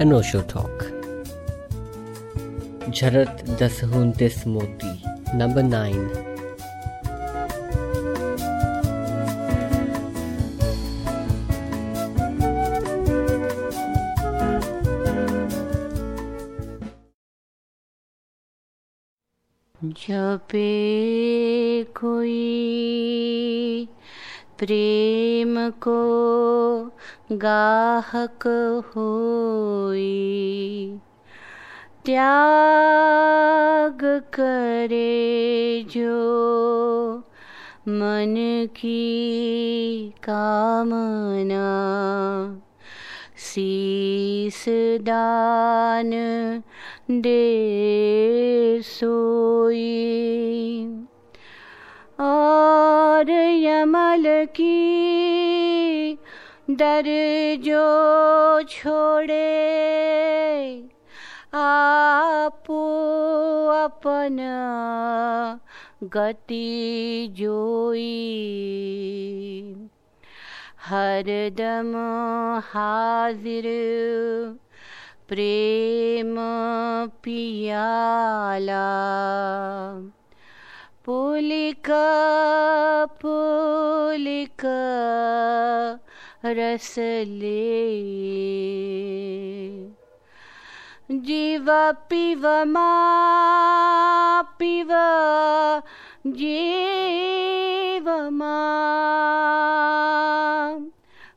अनोशो talk झरत दस उनतीस मोती नंबर नाइन जपे कोई प्रेम को गाहक होई। त्याग करे जो मन की कामना। शीस दान दे सोई। और यमल की दर जो छोड़े आप अपना गति जोई। हरदम हाजिर प्रेम पियाला। पुलिक पुलिक रस ले। जीव पिव मा पिव जीव मा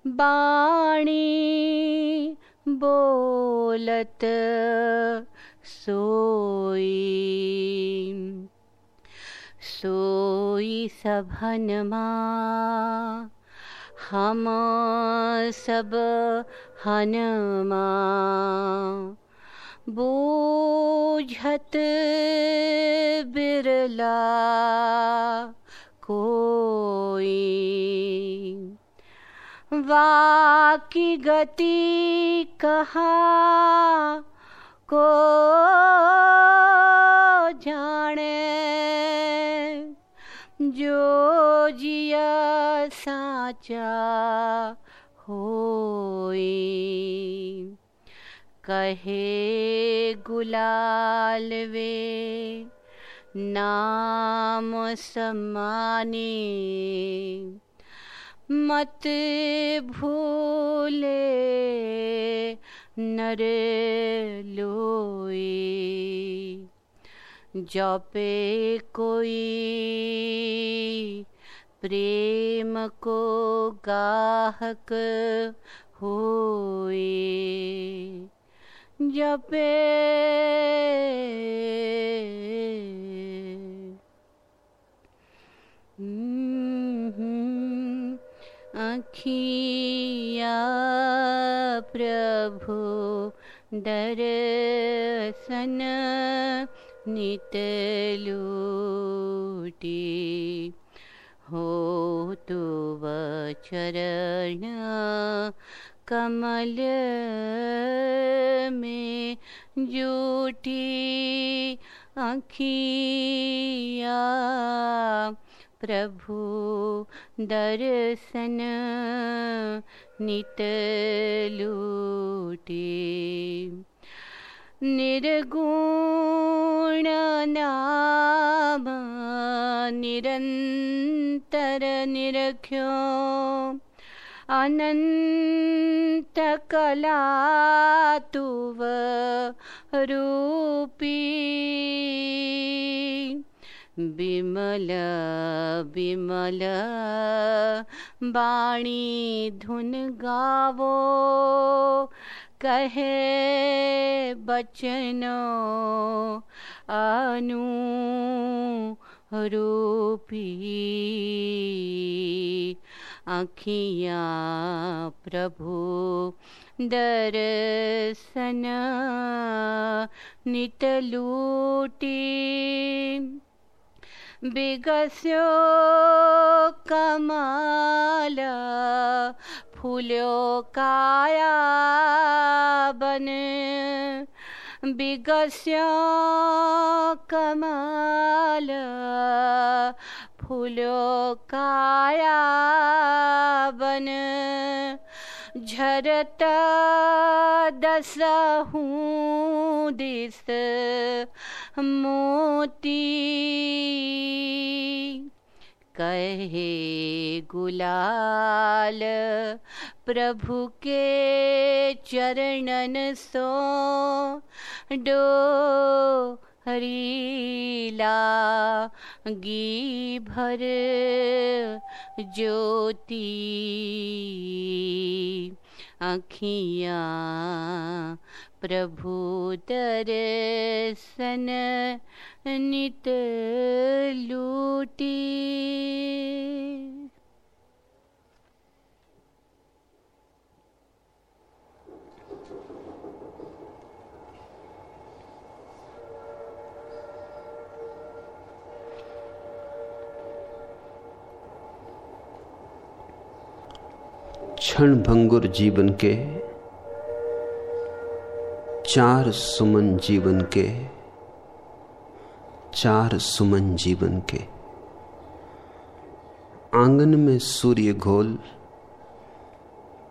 बाणी बोलत सोई। सोई सभनमा हम सब हनमा बूझत बिरला कोई वाकी गति कहा को जाने जिया साचा होई कहे गुलाल वे नाम समाने। मत भूले नर लोई जपे कोई प्रेम को गाहक होए। जपे अखिया प्रभु दर्शन नित लूटी। हो तो चरण कमल में जूठी अखिया प्रभु दर्शन नित लूटी। निर्गुण नाम निरंतर निरख्यो। अनंत कला तुव रूपी। विमल विमल बाणी धुन गावो। कहे बचनो अनु रूपी आखियाँ प्रभु दर्शन नित लूटी बिगस्यो कमाल फूलो काया बन बिगस्यो कमाल फूलो काया बन झरता दसहूँ दिस मोती। कहे गुलाल प्रभु के चरणन सो डो हरीला गी भर ज्योति। अखियाँ प्रभु दर्शन नित लूटी। क्षण भंगुर जीवन के चार सुमन जीवन के, चार सुमन जीवन के। आँगन में सूर्य घोल,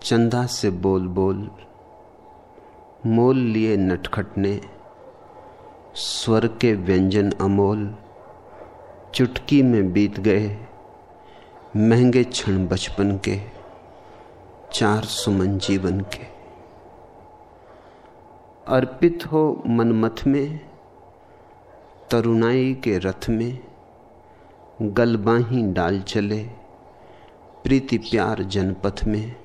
चंदा से बोल बोल, मोल लिए नटखट ने स्वर के व्यंजन अमोल, चुटकी में बीत गए महँगे क्षण बचपन के, चार सुमन जीवन के। अर्पित हो मनमथ में, तरुणाई के रथ में गलबाही डाल चले, प्रीति प्यार जनपथ में,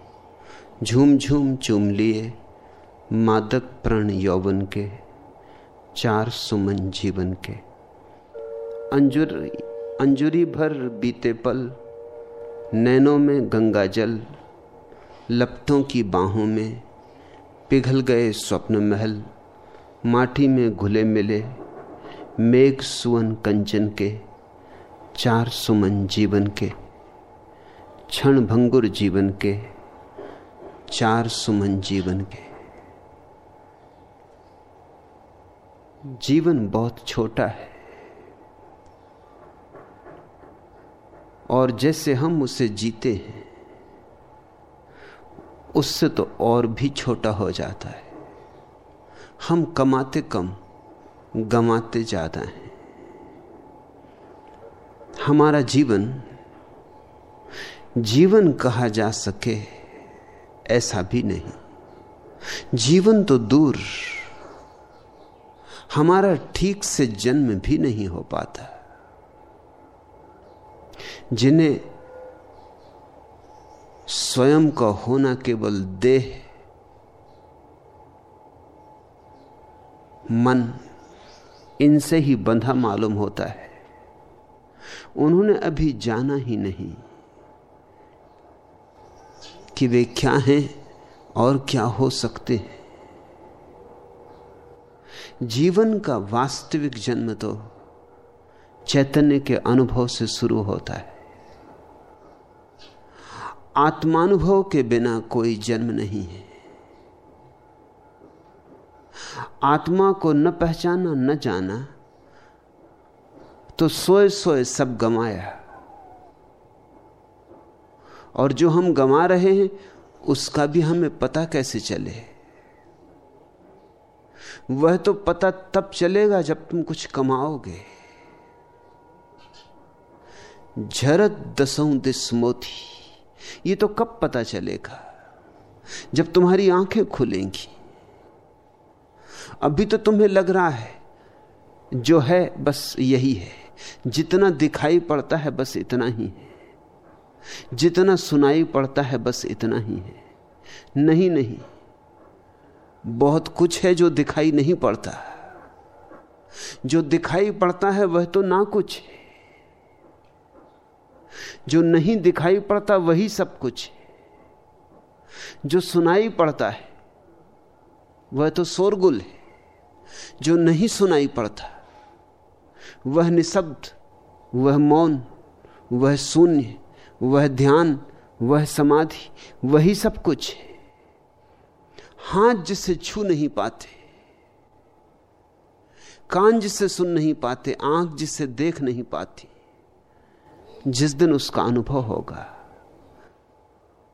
झूम झूम चूम लिए मादक प्रण यौवन के, चार सुमन जीवन के। अंजुर, अंजुरी भर बीते पल, नैनों में गंगा जल, लपटों की बाहों में पिघल गए स्वप्न महल, माटी में घुले मिले मेघ सुवन कंचन के, चार सुमन जीवन के, क्षण भंगुर जीवन के, चार सुमन जीवन के। जीवन बहुत छोटा है। और जैसे हम उसे जीते हैं उससे तो और भी छोटा हो जाता है। हम कमाते कम गमाते ज़्यादा हैं। हमारा जीवन जीवन कहा जा सके ऐसा भी नहीं। जीवन तो दूर, हमारा ठीक से जन्म भी नहीं हो पाता। जिन्हें स्वयं का होना केवल देह, मन, इनसे ही बंधा मालूम होता है। उन्होंने अभी जाना ही नहीं कि वे क्या हैं और क्या हो सकते हैं। जीवन का वास्तविक जन्म तो चैतन्य के अनुभव से शुरू होता है। आत्मानुभव के बिना कोई जन्म नहीं है। आत्मा को न पहचाना, न जाना तो सोए सोए सब गमाया। और जो हम गमा रहे हैं, उसका भी हमें पता कैसे चले? वह तो पता तब चलेगा जब तुम कुछ कमाओगे। झरत दसों दिस मोती। ये तो कब पता चलेगा? जब तुम्हारी आँखें खुलेंगी। अभी तो तुम्हें लग रहा है, जो है बस यही है। जितना दिखाई पड़ता है बस इतना ही है। जितना सुनाई पड़ता है बस इतना ही है। नहीं नहीं, बहुत कुछ है जो दिखाई नहीं पड़ता। जो दिखाई पड़ता है वह तो ना कुछ है। जो नहीं दिखाई पड़ता वही सब कुछ है। जो सुनाई पड़ता है, वह तो शोरगुल है। जो नहीं सुनाई पड़ता, वह निशब्द, वह मौन, वह शून्य, वह ध्यान, वह समाधि, वही सब कुछ है। हाथ जिसे छू नहीं पाते, कान जिसे सुन नहीं पाते, आँख जिसे देख नहीं पाती जिस दिन उसका अनुभव होगा,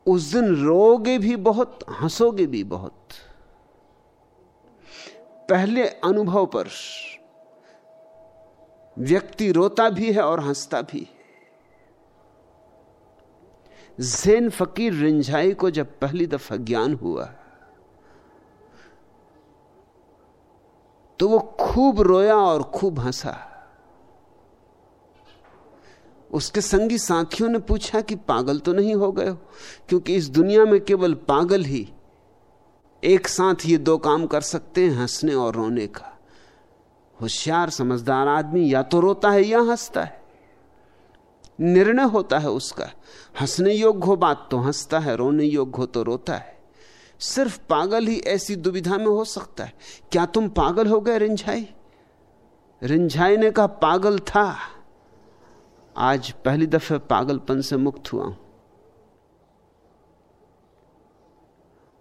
उस दिन रोगे भी बहुत, हंसोगे भी बहुत। पहले अनुभव पर व्यक्ति रोता भी है और हंसता भी है। जैन फकीर रिंझाई को जब पहली दफ़ा ज्ञान हुआ तो वो खूब रोया और खूब हंसा। उसके संगी साथियों ने पूछा कि पागल तो नहीं हो गए हो? क्योंकि इस दुनिया में केवल पागल ही एक साथ ये दो काम कर सकते हैं, हंसने और रोने का। होशियार, समझदार आदमी या तो रोता है या हंसता है। निर्णय होता है उसका। हंसने योग्य हो बात तो हंसता है, रोने योग्य हो तो रोता है। सिर्फ़ पागल ही ऐसी दुविधा में हो सकता है। क्या तुम पागल हो गए, रिंझाई? रिंझाई ने कहा, पागल था। आज पहली दफे पागलपन से मुक्त हुआ। हूँ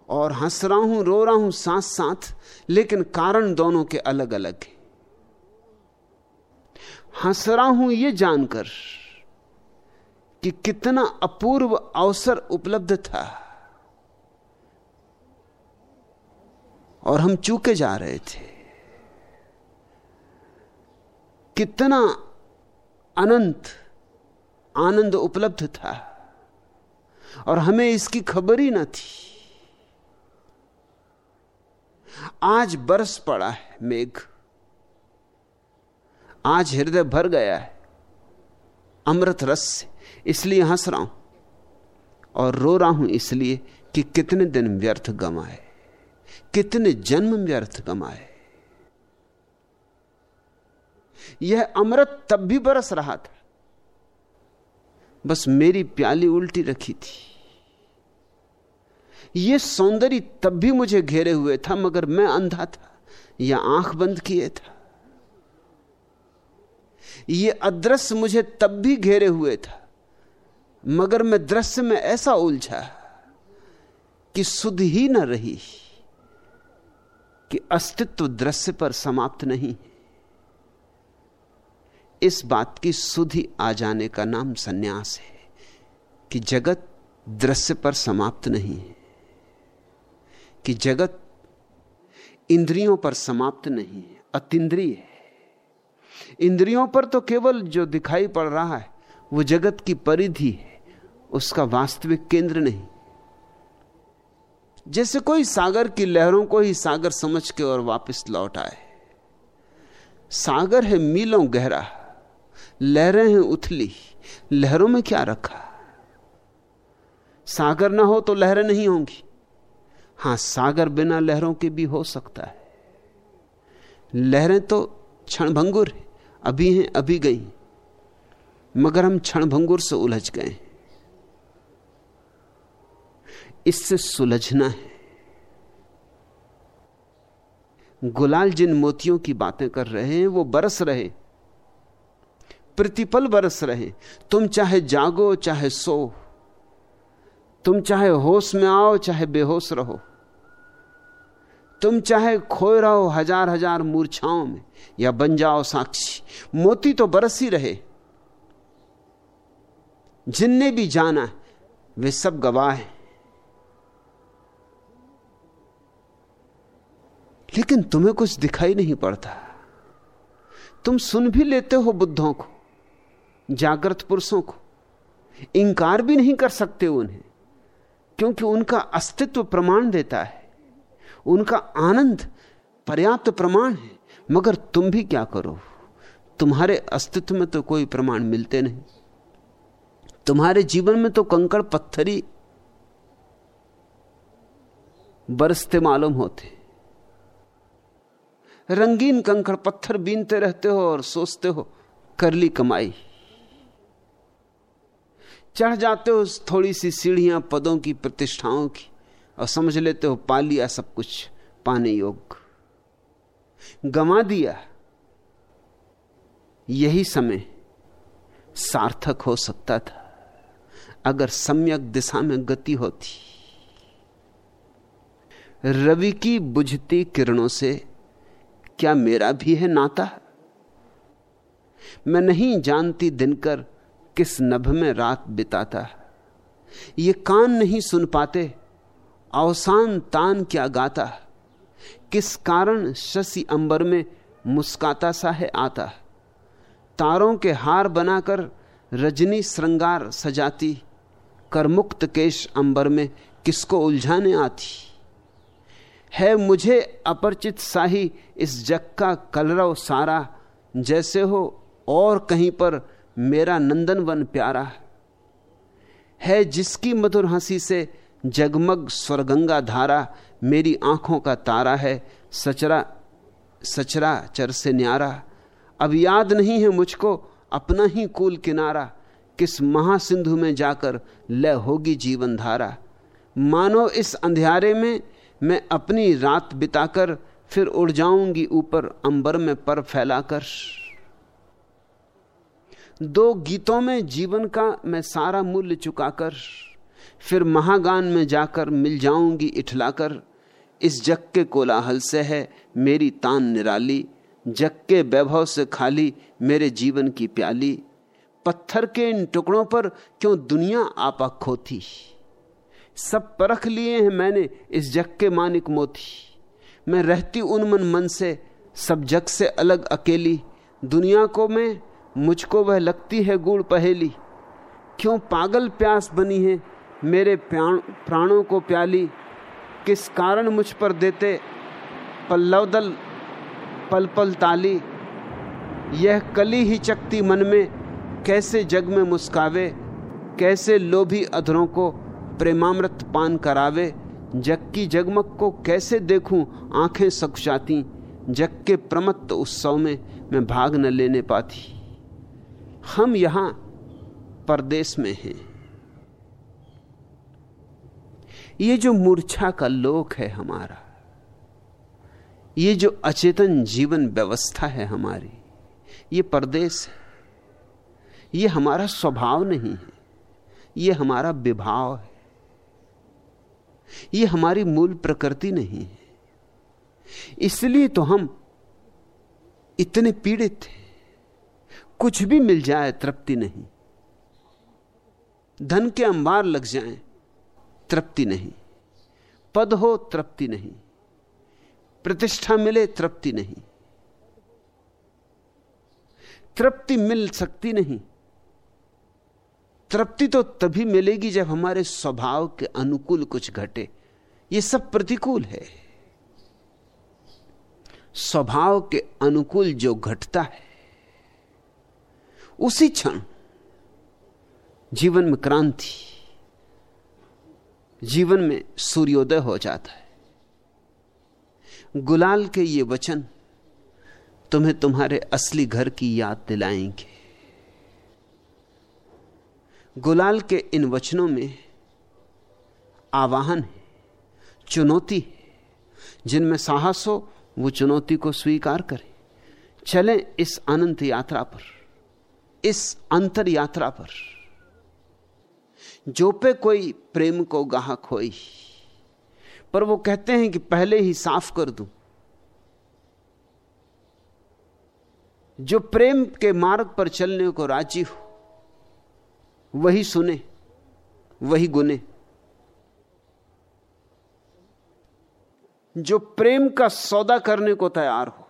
और हंस रहा हूँ, रो रहा हूँ साथ साथ लेकिन कारण दोनों के अलग अलग हैं। हंस रहा हूँ यह जानकर कि कितना अपूर्व अवसर उपलब्ध था। और हम चूके जा रहे थे। कितना अनंत आनंद उपलब्ध था और हमें इसकी खबर ही ना थी। आज बरस पड़ा है मेघ। आज हृदय भर गया है। अमृत रस से इसलिए हंस रहा हूँ और रो रहा हूँ इसलिए कि कितने दिन व्यर्थ गमाए कितने जन्म व्यर्थ गमाए यह अमृत तब भी बरस रहा था बस मेरी प्याली उल्टी रखी थी। यह सौंदर्य तब भी मुझे घेरे हुए था, मगर मैं अंधा था, या आँख बंद किए था। यह अदृश्य मुझे तब भी घेरे हुए था, मगर मैं दृश्य में ऐसा उलझा कि सुध ही न रही, कि अस्तित्व दृश्य पर समाप्त नहीं इस बात की सुधि आ जाने का नाम सन्यास है कि जगत दृश्य पर समाप्त नहीं है, कि जगत इंद्रियों पर समाप्त नहीं है अतिद्रिय है। इंद्रियों पर तो केवल जो दिखाई पड़ रहा है, वो जगत की परिधि है, उसका वास्तविक केंद्र नहीं। जैसे कोई सागर की लहरों को ही सागर समझ के और वापस लौट आए। सागर है मीलों गहरा लहरें हैं उथली। लहरों में क्या रखा? सागर ना हो तो लहरें नहीं होंगी। हाँ, सागर बिना लहरों के भी हो सकता है। लहरें तो क्षणभंगुर है। अभी हैं, अभी गई। मगर हम क्षणभंगुर से उलझ गए इससे सुलझना है। गुलाल जिन मोतियों की बातें कर रहे हैं, वो बरस रहे प्रतिपल बरस रहे। तुम चाहे जागो, चाहे सो। तुम चाहे होश में आओ, चाहे बेहोश रहो। तुम चाहे खोए रहो हज़ार हज़ार मूर्छाओं में, या बन जाओ साक्षी। मोती तो बरस ही रहे। जिनने भी जाना वे सब गवाह हैं। लेकिन तुम्हें कुछ दिखाई नहीं पड़ता। तुम सुन भी लेते हो बुद्धों को। जागृत पुरुषों को। इंकार भी नहीं कर सकते उन्हें, क्योंकि उनका अस्तित्व प्रमाण देता है। उनका आनंद पर्याप्त प्रमाण है। मगर तुम भी क्या करो? तुम्हारे अस्तित्व में तो कोई प्रमाण मिलते नहीं। तुम्हारे जीवन में तो कंकड़ पत्थरी बरसते मालूम होते। रंगीन कंकड़ पत्थर बीनते रहते हो और सोचते हो, कर ली कमाई। चढ़ जाते हो थोड़ी सी सीढ़ियाँ पदों की, प्रतिष्ठाओं की, और समझ लेते हो पा लिया सब कुछ, पाने योग्य। गमा दिया। यही समय सार्थक हो सकता था, अगर सम्यक दिशा में गति होती। रवि की बुझती किरणों से क्या मेरा भी है नाता? मैं नहीं जानती दिनकर किस नभ में रात बिताता ये कान नहीं सुन पाते, अवसान तान क्या गाता किस कारण शशि अंबर में मुस्काता सा है आता तारों के हार बनाकर रजनी श्रृंगार सजाती कर मुक्त केश अंबर में किसको उलझाने आती? है मुझे अपरिचित साही इस जग का कलरव सारा, जैसे हो और कहीं पर मेरा नंदन वन प्यारा है जिसकी मधुर हँसी से जगमग स्वर्गंगा धारा मेरी आँखों का तारा है, सचरा सचरा चर से न्यारा। अब याद नहीं है मुझको अपना ही कूल किनारा, किस महासिंधु में जाकर लय होगी जीवन धारा। मानो इस अंधियारे में मैं अपनी रात बिताकर फिर उड़ जाऊँगी ऊपर अंबर में पर फैलाकर। दो गीतों में जीवन का मैं सारा मूल्य चुकाकर, फिर महागान में जाकर मिल जाऊँगी इठलाकर। इस जग के कोलाहल से है मेरी तान निराली, जग के वैभव से खाली मेरे जीवन की प्याली। पत्थर के इन टुकड़ों पर क्यों दुनिया आपा खोती? सब परख लिए हैं मैंने इस जग के मानिक मोती। मैं रहती उनमन मन से, सब जग से अलग अकेली। दुनिया को मैं मुझको वह लगती है गुड़ पहेली। क्यों पागल प्यास बनी है मेरे प्राणों को प्याली? किस कारण मुझ पर देते पल्लवदल पल पल ताली? यह कली ही चकती मन में कैसे जग में मुस्कावे? कैसे लोभी अधरों को प्रेमामृत पान करावे? जग की जगमग को कैसे देखूँ आँखें सकुचाती? जग के प्रमत्त उत्सव में मैं भाग न लेने पाती। हम यहाँ परदेश में हैं। ये जो मूर्छा का लोक है हमारा, ये जो अचेतन जीवन व्यवस्था है हमारी, ये परदेश है। ये हमारा स्वभाव नहीं है, ये हमारा विभाव है। ये हमारी मूल प्रकृति नहीं है। इसलिए तो हम इतने पीड़ित हैं। कुछ भी मिल जाए, तृप्ति नहीं। धन के अंबार लग जाएँ, तृप्ति नहीं। पद हो, तृप्ति नहीं। प्रतिष्ठा मिले, तृप्ति नहीं। तृप्ति मिल सकती नहीं। तृप्ति तो तभी मिलेगी जब हमारे स्वभाव के अनुकूल कुछ घटे। ये सब प्रतिकूल है। स्वभाव के अनुकूल जो घटता है उसी क्षण जीवन में क्रांति, जीवन में सूर्योदय हो जाता है। गुलाल के ये वचन तुम्हें तुम्हारे असली घर की याद दिलाएँगे। गुलाल के इन वचनों में आवाहन है, चुनौती है। जिनमें साहस हो, वो चुनौती को स्वीकार करें। चलें इस अनंत यात्रा पर। इस अंतर यात्रा पर, जो पे कोई प्रेम को गाह खोई पर वो कहते हैं कि पहले ही साफ़ कर दूँ। जो प्रेम के मार्ग पर चलने को राज़ी हो, वही सुने, वही गुने। जो प्रेम का सौदा करने को तैयार हो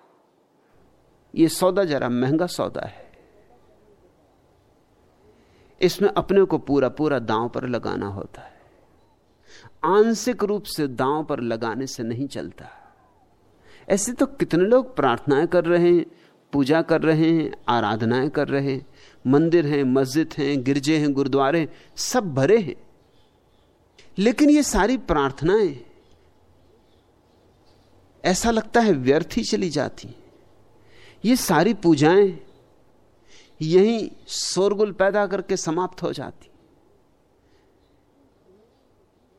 यह सौदा जरा महँगा सौदा है। इसमें अपने को पूरा पूरा दांव पर लगाना होता है। आंशिक रूप से दांव पर लगाने से नहीं चलता। ऐसे तो कितने लोग प्रार्थनाएँ कर रहे हैं, पूजा कर रहे हैं, आराधनाएँ कर रहे हैं, मंदिर हैं, मस्जिद हैं, गिरजे हैं, गुरुद्वारे सब भरे हैं। लेकिन ये सारी प्रार्थनाएँ, ऐसा लगता है व्यर्थ ही चली जाती ये सारी पूजाएँ यही शोरगुल पैदा करके समाप्त हो जाती।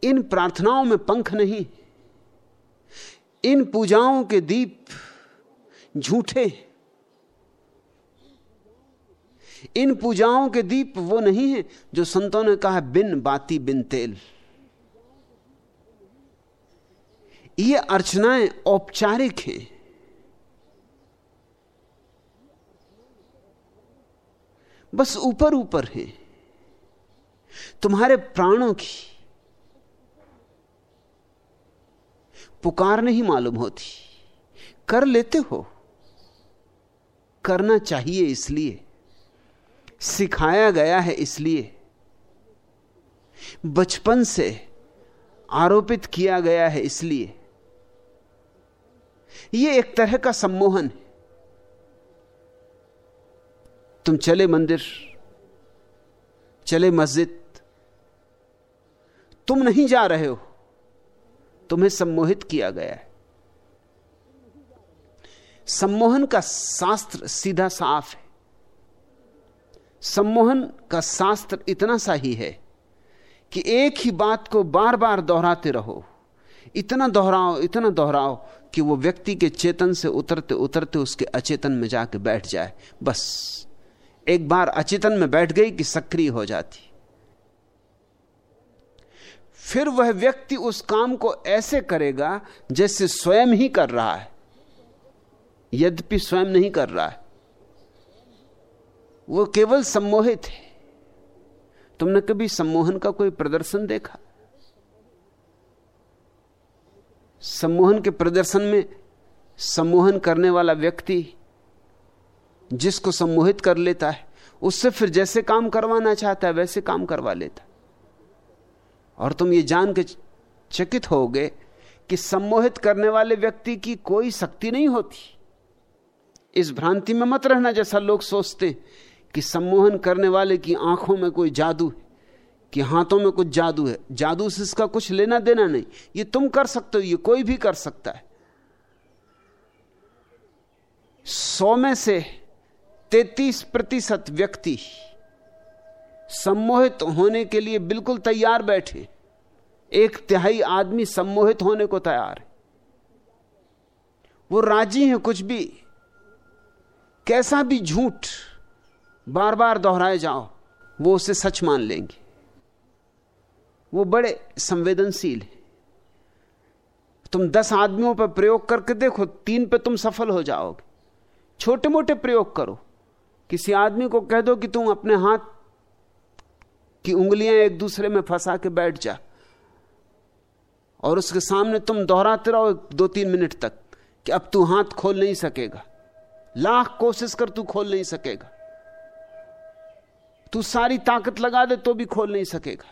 इन प्रार्थनाओं में पंख नहीं, इन पूजाओं के दीप झूठे, इन पूजाओं के दीप वो नहीं है जो संतों ने कहा, बिन बाती बिन तेल। ये अर्चनाएँ औपचारिक हैं। बस ऊपर ऊपर है। तुम्हारे प्राणों की पुकार नहीं मालूम होती। कर लेते हो। करना चाहिए इसलिए। सिखाया गया है इसलिए। बचपन से आरोपित किया गया है इसलिए। यह एक तरह का सम्मोहन है। तुम चले मंदिर, चले मस्जिद, तुम नहीं जा रहे हो, तुम्हें सम्मोहित किया गया है। सम्मोहन का शास्त्र सीधा साफ़ है। सम्मोहन का शास्त्र इतना सा ही है कि एक ही बात को बार बार दोहराते रहो। इतना दोहराओ इतना दोहराओ कि वो व्यक्ति के चेतन से उतरते उतरते उसके अचेतन में जाके बैठ जाए। बस। एक बार अचेतन में बैठ गई कि सक्रिय हो जाती। फिर वह व्यक्ति उस काम को ऐसे करेगा जैसे स्वयं ही कर रहा है। यद्यपि स्वयं नहीं कर रहा है। वो केवल सम्मोहित है। तुमने कभी सम्मोहन का कोई प्रदर्शन देखा? सम्मोहन के प्रदर्शन में सम्मोहन करने वाला व्यक्ति जिसको सम्मोहित कर लेता है, उससे फिर जैसे काम करवाना चाहता है, वैसे काम करवा लेता और तुम ये जान के चकित होगे कि सम्मोहित करने वाले व्यक्ति की कोई शक्ति नहीं होती। इस भ्रांति में मत रहना जैसा लोग सोचते कि सम्मोहन करने वाले की आँखों में कोई जादू है, कि हाथों में कुछ जादू है। जादू से इसका कुछ लेना देना नहीं। ये तुम कर सकते हो, ये कोई भी कर सकता है। सौ में से तैतीस प्रतिशत व्यक्ति सम्मोहित होने के लिए बिल्कुल तैयार बैठे। एक तिहाई आदमी सम्मोहित होने को तैयार है। वो राज़ी हैं कुछ भी। कैसा भी झूठ बार बार दोहराए जाओ, वो उसे सच मान लेंगे। वो बड़े संवेदनशील है। तुम दस आदमियों पर प्रयोग करके देखो, तीन पे तुम सफल हो जाओगे। छोटे मोटे प्रयोग करो। किसी आदमी को कह दो कि तुम अपने हाथ की उंगलियाँ एक दूसरे में फंसा के बैठ जा। और उसके सामने तुम दोहराते रहो दो तीन मिनट तक कि अब तू हाथ खोल नहीं सकेगा। लाख कोशिश कर तू खोल नहीं सकेगा। तू सारी ताकत लगा दे तो भी खोल नहीं सकेगा।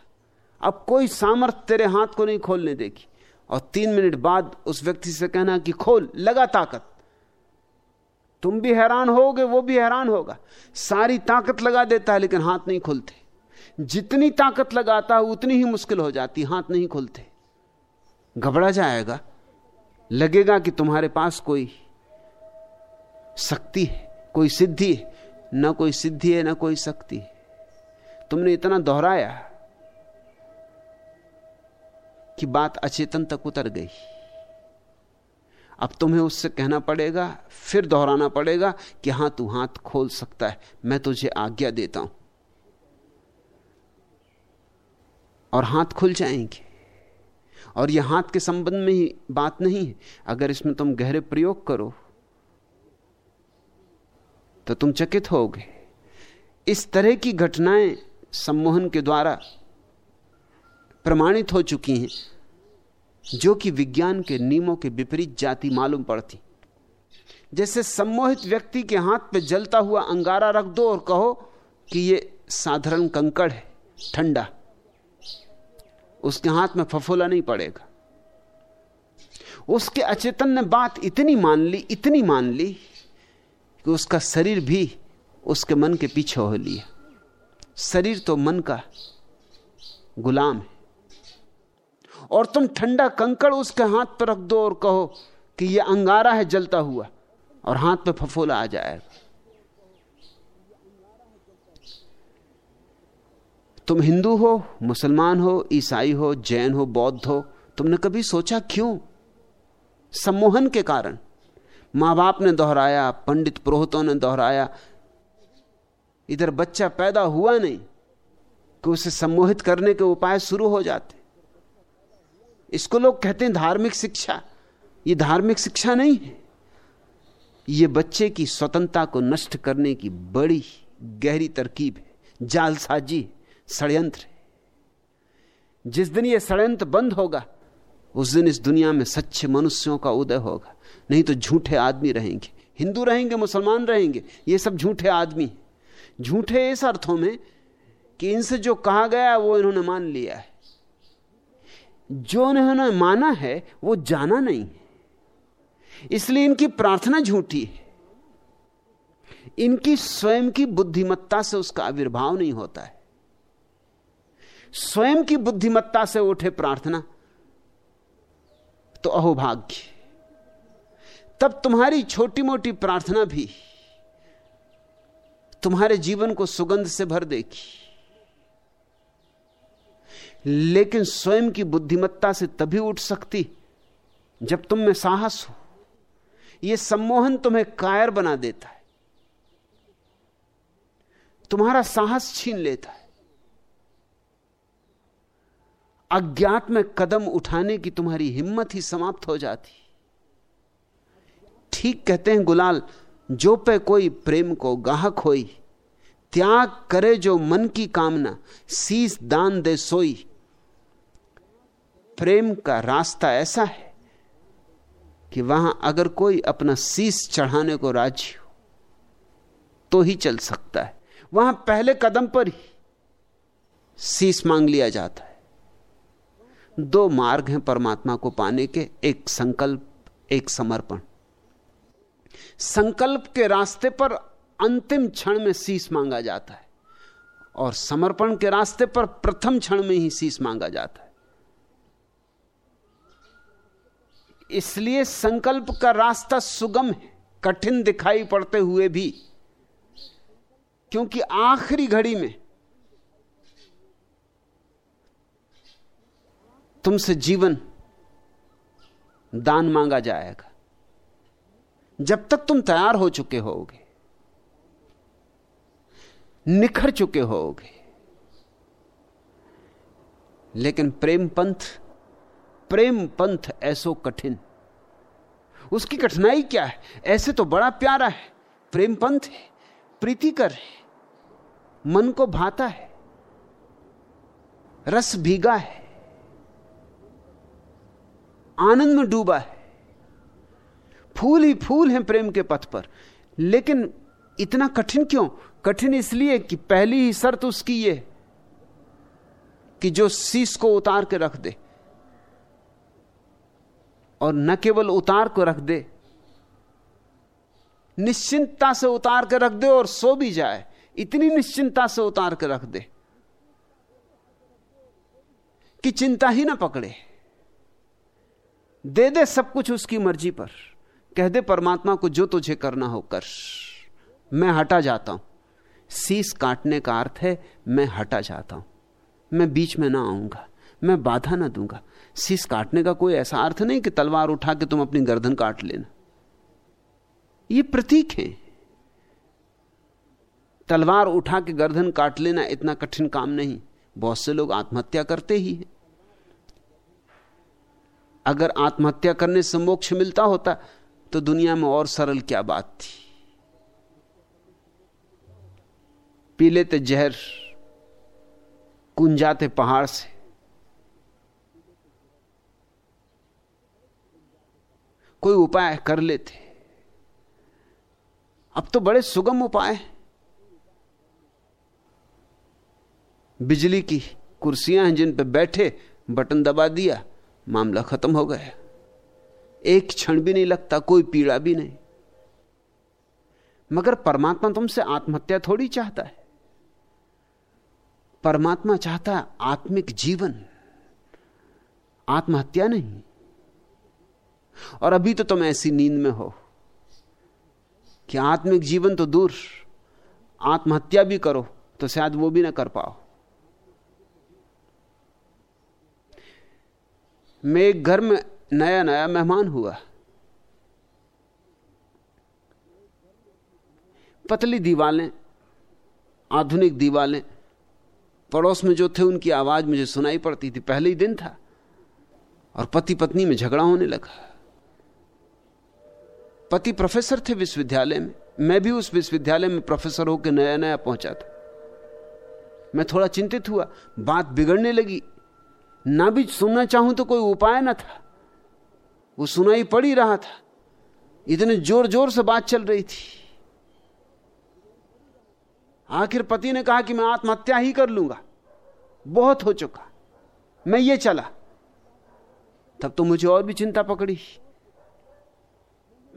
अब कोई सामर्थ्य तेरे हाथ को नहीं खोलने देगी। और तीन मिनट बाद उस व्यक्ति से कहना कि खोल, लगा ताकत। तुम भी हैरान होगे, वो भी हैरान होगा। सारी ताकत लगा देता है, लेकिन हाथ नहीं खुलते। जितनी ताकत लगाता है, उतनी ही मुश्किल हो जाती, हाथ नहीं खुलते। घबरा जाएगा। लगेगा कि तुम्हारे पास कोई शक्ति है, कोई सिद्धि है। ना कोई सिद्धि है, ना कोई शक्ति तुमने इतना दोहराया कि बात अचेतन तक उतर गई। अब तुम्हें उससे कहना पड़ेगा, फिर दोहराना पड़ेगा कि हाँ, तू हाथ खोल सकता है, मैं तुझे आज्ञा देता हूँ। और हाथ खुल जाएँगे। और यह हाथ के संबंध में ही बात नहीं है। अगर इसमें तुम गहरे प्रयोग करो तो तुम चकित होगे। इस तरह की घटनाएँ सम्मोहन के द्वारा प्रमाणित हो चुकी हैं। जो कि विज्ञान के नियमों के विपरीत जाति मालूम पड़ती। जैसे सम्मोहित व्यक्ति के हाथ पे जलता हुआ अंगारा रख दो और कहो कि यह साधारण कंकड़ है, ठंडा। उसके हाथ में फफोला नहीं पड़ेगा। उसके अचेतन ने बात इतनी मान ली, इतनी मान ली कि उसका शरीर भी उसके मन के पीछे हो लिया। शरीर तो मन का गुलाम है। और तुम ठंडा कंकड़ उसके हाथ पर रख दो और कहो कि यह अंगारा है, जलता हुआ, और हाथ पे फफोला आ जाएगा तुम हिंदू हो, मुसलमान हो, ईसाई हो, जैन हो, बौद्ध हो, तुमने कभी सोचा क्यों? सम्मोहन के कारण। माँ बाप ने दोहराया, पंडित पुरोहितों ने दोहराया, इधर बच्चा पैदा हुआ नहीं, कि उसे सम्मोहित करने के उपाय शुरू हो जाते। इसको लोग कहते हैं धार्मिक शिक्षा। ये धार्मिक शिक्षा नहीं है। ये बच्चे की स्वतंत्रता को नष्ट करने की बड़ी गहरी तरकीब है। जालसाजी षडयंत्र जिस दिन यह षडयंत्र बंद होगा, उस दिन इस दुनिया में सच्चे मनुष्यों का उदय होगा। नहीं तो झूठे आदमी रहेंगे। हिंदू रहेंगे, मुसलमान रहेंगे। ये सब झूठे आदमी झूठे इस अर्थों में कि इनसे जो कहा गया वो इन्होंने मान लिया है। जो उन्होंने माना है, वो जाना नहीं है। इसलिए इनकी प्रार्थना झूठी है। इनकी स्वयं की बुद्धिमत्ता से उसका आविर्भाव नहीं होता है। स्वयं की बुद्धिमत्ता से उठे प्रार्थना तो अहोभाग्य। तब तुम्हारी छोटी मोटी प्रार्थना भी तुम्हारे जीवन को सुगंध से भर देगी। लेकिन स्वयं की बुद्धिमत्ता से तभी उठ सकती जब तुम में साहस हो। यह सम्मोहन तुम्हें कायर बना देता है। तुम्हारा साहस छीन लेता है। अज्ञात में कदम उठाने की तुम्हारी हिम्मत ही समाप्त हो जाती। ठीक कहते हैं गुलाल, जो पे कोई प्रेम को गाहक होई, त्याग करे जो मन की कामना शीस दान दे सोई। प्रेम का रास्ता ऐसा है कि वहाँ अगर कोई अपना शीस चढ़ाने को राज़ी हो तो ही चल सकता है। वहाँ पहले कदम पर ही शीस मांग लिया जाता है। दो मार्ग हैं परमात्मा को पाने के, एक संकल्प, एक समर्पण। संकल्प के रास्ते पर अंतिम क्षण में शीश मांगा जाता है और समर्पण के रास्ते पर प्रथम क्षण में ही शीश मांगा जाता है। इसलिए संकल्प का रास्ता सुगम है, कठिन दिखाई पड़ते हुए भी। क्योंकि आखिरी घड़ी में तुमसे जीवन दान मांगा जाएगा। जब तक तुम तैयार हो चुके होगे, निखर चुके होगे, लेकिन प्रेम पंथ प्रेम पंथ ऐसो कठिन। उसकी कठिनाई क्या है? ऐसे तो बड़ा प्यारा है। प्रेम पंथ है, प्रीतिकर है, मन को भाता है, रस भीगा है, आनंद में डूबा है। फूल ही फूल हैं प्रेम के पथ पर, लेकिन इतना कठिन क्यों? कठिन इसलिए कि पहली ही शर्त उसकी ये कि जो शीश को उतार के रख दे। और न केवल उतार को रख दे, निश्चिंतता से उतार के रख दे और सो भी जाए, इतनी निश्चिंतता से उतार के रख दे कि चिंता ही ना पकड़े। दे दे सब कुछ उसकी मर्ज़ी पर। कह दे, परमात्मा को जो तुझे करना हो कर। मैं हटा जाता हूँ। शीस काटने का अर्थ है, मैं हटा जाता हूँ। मैं बीच में ना आऊँगा, मैं बाधा ना दूँगा। शीस काटने का कोई ऐसा अर्थ नहीं कि तलवार उठा के तुम अपनी गर्दन काट लेना। ये प्रतीक है। तलवार उठा के गर्दन काट लेना इतना कठिन काम नहीं। बहुत से लोग आत्महत्या करते ही हैं। अगर आत्महत्या करने से मोक्ष मिलता होता तो दुनिया में और सरल क्या बात थी? पी लेते जहर, कुंजाते पहाड़ से। कोई उपाय कर लेते। अब तो बड़े सुगम उपाय बिजली की कुर्सियाँ हैं जिन पर बैठे, बटन दबा दिया, मामला खत्म हो गया। एक क्षण भी नहीं लगता, कोई पीड़ा भी नहीं। मगर परमात्मा तुमसे आत्महत्या थोड़ी चाहता है। परमात्मा चाहता आत्मिक जीवन। आत्महत्या नहीं। और अभी तो तुम ऐसी नींद में हो कि आत्मिक जीवन तो दूर, आत्महत्या भी करो तो शायद वो भी ना कर पाओ। मैं एक घर में नया नया मेहमान हुआ। पतली दीवालें, आधुनिक दीवालें, पड़ोस में जो थे उनकी आवाज़ मुझे सुनाई पड़ती थी। पहले ही दिन था और पति पत्नी में झगड़ा होने लगा। पति प्रोफेसर थे विश्वविद्यालय में। मैं भी उस विश्वविद्यालय में प्रोफेसर होकर नया नया पहुँचा था। मैं थोड़ा चिंतित हुआ। बात बिगड़ने लगी। ना भी सुनना चाहूँ तो कोई उपाय ना था। वो सुनाई पड़ ही रहा था। इतने ज़ोर ज़ोर से बात चल रही थी। आखिर पति ने कहा कि मैं आत्महत्या ही कर लूँगा। बहुत हो चुका। मैं ये चला। तब तो मुझे और भी चिंता पकड़ी।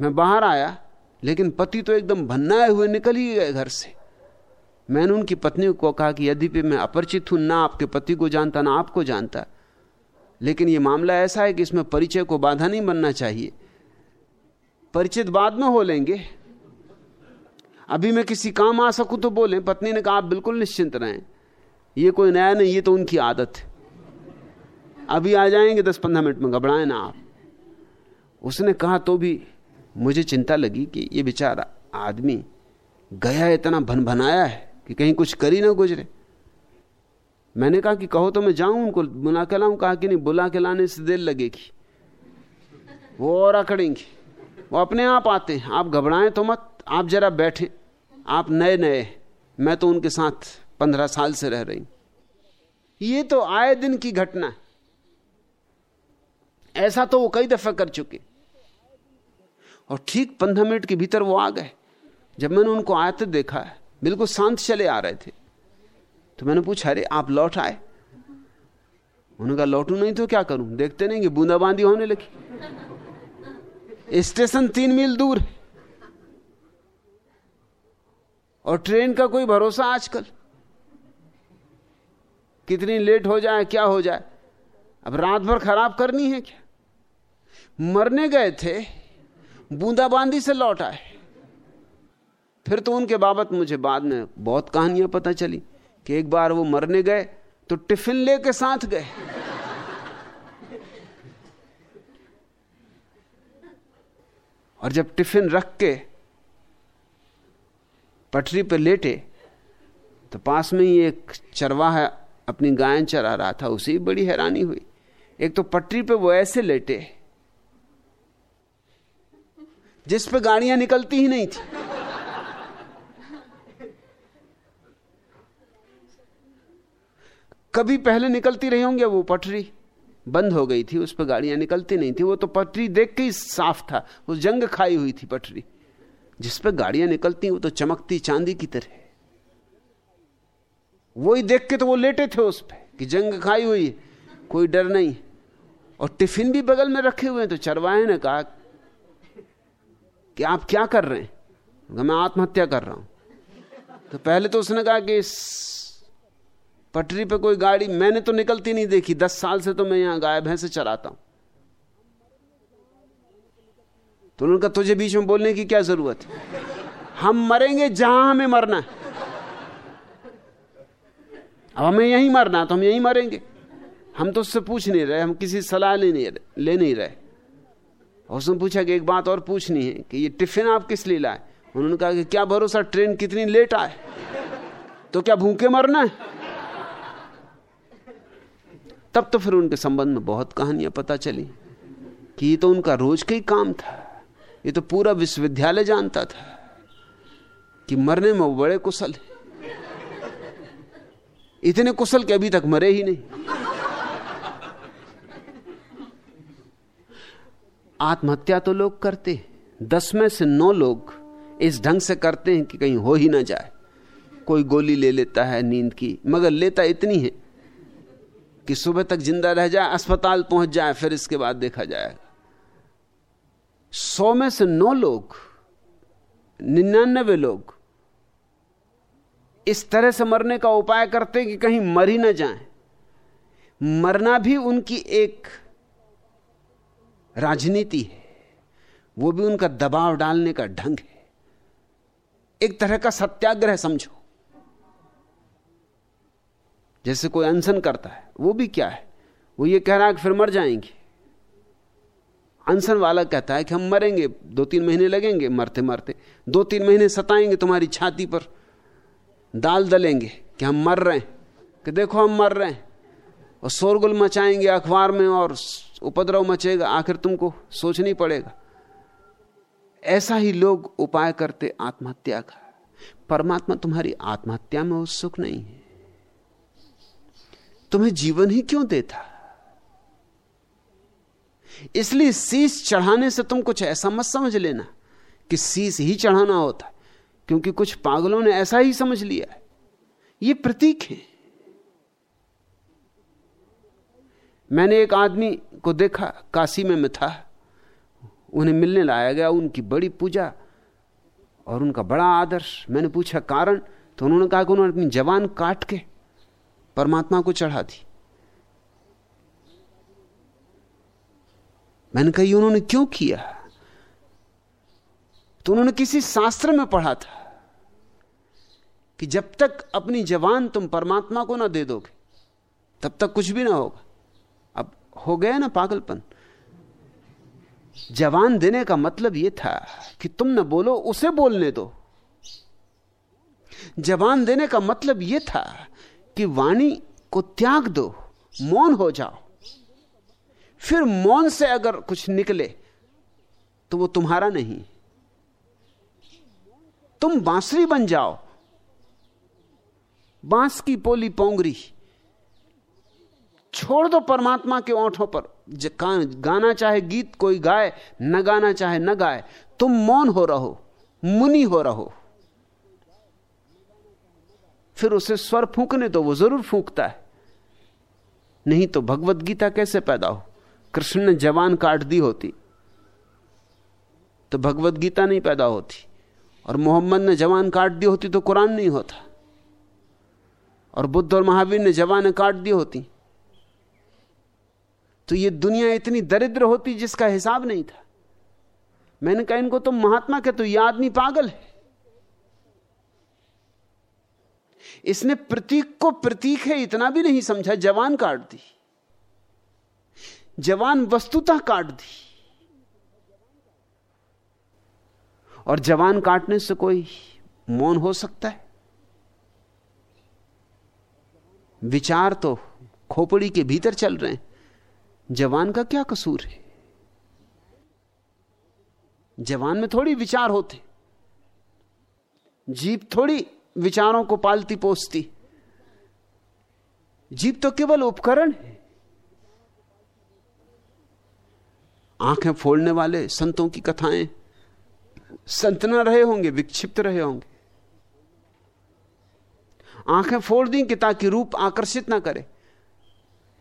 मैं बाहर आया, लेकिन पति तो एकदम भन्नाए हुए निकल ही गए घर से। मैंने उनकी पत्नी को कहा कि यदि मैं अपरिचित हूँ, ना आपके पति को जानता, ना आपको जानता। लेकिन यह मामला ऐसा है कि इसमें परिचय को बाधा नहीं बनना चाहिए। परिचित बाद में हो लेंगे। अभी मैं किसी काम आ सकूँ तो बोले, पत्नी ने कहा, आप बिल्कुल निश्चिंत रहें। ये कोई नया नहीं, ये तो उनकी आदत है। अभी आ जाएँगे दस पंद्रह मिनट में, घबराए ना आप। उसने कहा तो भी मुझे चिंता लगी कि ये बेचारा आदमी गया इतना भन भनाया है कि कहीं कुछ करी ना गुजरे। मैंने कहा कि कहो तो मैं जाऊँ उनको बुला के लाऊं। कहा कि नहीं, बुला के लाने से देर लगेगी। वो और अकड़ेंगे। वो अपने आप आते हैं। आप घबराएँ तो मत। आप जरा बैठे। आप नए नए मैं तो उनके साथ पंद्रह साल से रह रही ये तो आए दिन की घटना है। ऐसा तो वो कई दफ़ा कर चुके और ठीक पंद्रह मिनट के भीतर वो आ गए। जब मैंने उनको आते देखा है बिल्कुल शांत चले आ रहे थे। तो मैंने पूछा, अरे, आप लौट आए? उन्होंने कहा, लौटू नहीं तो क्या करूँ? देखते नहीं कि बूंदाबांदी होने लगी। स्टेशन तीन मील दूर है। और ट्रेन का कोई भरोसा आजकल? कितनी लेट हो जाए, क्या हो जाए? अब रात भर खराब करनी है क्या? मरने गए थे। बूंदाबांदी से लौट आए। फिर तो उनके बाबत मुझे बाद में बहुत कहानियाँ पता चली कि एक बार वो मरने गए तो टिफ़िन लेके साथ गए। और जब टिफ़िन रख के पटरी पर लेटे तो पास में ही एक चरवाहा अपनी गाय चरा रहा था, उसे बड़ी हैरानी हुई। एक तो पटरी पे वो ऐसे लेटे जिस पे गाड़ियाँ निकलती ही नहीं थी। कभी पहले निकलती रही होंगे वो पटरी बंद हो गई थी, उस पर गाड़ियाँ निकलती नहीं थी। वो तो पटरी देख के ही साफ़ था, वो जंग खाई हुई थी पटरी। जिस पर गाड़ियाँ निकलती, वो तो चमकती चांदी की तरह। वही देख के तो वो लेटे थे उस पर कि जंग खाई हुई कोई डर नहीं। और टिफ़िन भी बगल में रखे हुए हैं तो चरवाहे ने कहा कि आप क्या कर रहे हैं? मैं आत्महत्या कर रहा हूँ। तो पहले तो उसने कहा कि इस पटरी पे कोई गाड़ी मैंने तो निकलती नहीं देखी। दस साल से तो मैं यहाँ गाय भैंसे चलाता हूँ। तो उन्होंने कहा, तुझे बीच में बोलने की क्या ज़रूरत? है हम मरेंगे जहाँ हमें मरना है। अब हमें यहीं मरना तो हम यहीं मरेंगे। हम तो उससे पूछ नहीं रहे, हम किसी सलाह ले नहीं ले नहीं रहे। उसने पूछा कि एक बात और पूछनी है कि ये टिफ़िन आप किस लिए लाए? उन्होंने कहा कि क्या भरोसा, ट्रेन कितनी लेट आए? तो क्या भूखे मरना है? तब तो फिर उनके संबंध में बहुत कहानियाँ पता चली कि ये तो उनका रोज का ही काम था। ये तो पूरा विश्वविद्यालय जानता था कि मरने में वो बड़े कुशल है। इतने कुशल के अभी तक मरे ही नहीं। आत्महत्या तो लोग करते हैं। दस में से नौ लोग इस ढंग से करते हैं कि कहीं हो ही ना जाए। कोई गोली ले लेता है नींद की, मगर लेता इतनी है कि सुबह तक ज़िंदा रह जाए, अस्पताल पहुँच जाए, फिर इसके बाद देखा जाएगा। सौ में से नौ लोग, निन्यानबे लोग इस तरह से मरने का उपाय करते कि कहीं मर ही ना जाए। मरना भी उनकी एक राजनीति है, वो भी उनका दबाव डालने का ढंग है। एक तरह का सत्याग्रह समझो। जैसे कोई अनशन करता है, वो भी क्या है? वो ये कह रहा है कि फिर मर जाएँगे। अनशन वाला कहता है कि हम मरेंगे दो तीन महीने लगेंगे मरते मरते दो तीन महीने सताएँगे तुम्हारी छाती पर, दाल दलेंगे कि हम मर रहे हैं, कि देखो हम मर रहे हैं, और शोरगुल मचाएँगे अखबार में और उपद्रव मचेगा, आखिर तुमको सोचनी पड़ेगा। ऐसा ही लोग उपाय करते आत्महत्या का। परमात्मा तुम्हारी आत्महत्या में उत्सुक नहीं है। तुम्हें जीवन ही क्यों देता? इसलिए शीश चढ़ाने से तुम कुछ ऐसा मत समझ लेना कि शीश ही चढ़ाना होता है क्योंकि कुछ पागलों ने ऐसा ही समझ लिया है। ये प्रतीक है। मैंने एक आदमी को देखा, काशी में मैं था। उन्हें मिलने लाया गया, उनकी बड़ी पूजा और उनका बड़ा आदर्श। मैंने पूछा, कारण? तो उन्होंने कहा कि उन्होंने अपनी जवान काट के परमात्मा को चढ़ा दी। मैंने कहा उन्होंने क्यों किया? तो उन्होंने किसी शास्त्र में पढ़ा था कि जब तक अपनी जवान तुम परमात्मा को ना दे दोगे, तब तक कुछ भी ना होगा। हो गया ना पागलपन। जवान देने का मतलब यह था कि तुम न बोलो, उसे बोलने दो। जवान देने का मतलब यह था कि वाणी को त्याग दो, मौन हो जाओ। फिर मौन से अगर कुछ निकले तो वो तुम्हारा नहीं। तुम बांसुरी बन जाओ। बाँस की पोली पोंगरी। छोड़ दो परमात्मा के ओंठों पर। गाना चाहे गीत कोई गाए, न गाना चाहे न गाए, तुम मौन हो रहो, मुनि हो रहो। फिर उसे स्वर फूकने तो वो ज़रूर फूकता है। नहीं तो भगवत गीता कैसे पैदा हो? कृष्ण ने जवान काट दी होती तो भगवत गीता नहीं पैदा होती। और मोहम्मद ने जवान काट दी होती तो कुरान नहीं होता। और बुद्ध और महावीर ने जवान काट दी होती। तो ये दुनिया इतनी दरिद्र होती जिसका हिसाब नहीं था। मैंने कहा, इनको तुम महात्मा के तो ये आदमी पागल है। इसने प्रतीक को प्रतीक है इतना भी नहीं समझा, जवान काट दी। जवान वस्तुतः काट दी। और जवान काटने से कोई मौन हो सकता है? विचार तो खोपड़ी के भीतर चल रहे हैं। जवान का क्या कसूर है? जवान में थोड़ी विचार होते। जीप थोड़ी विचारों को पालती पोसती। जीप तो केवल उपकरण है। आँखें फोड़ने वाले संतों की कथाएँ संत न रहे होंगे, विक्षिप्त रहे होंगे। आँखें फोड़ दी कि ताकि रूप आकर्षित ना करे।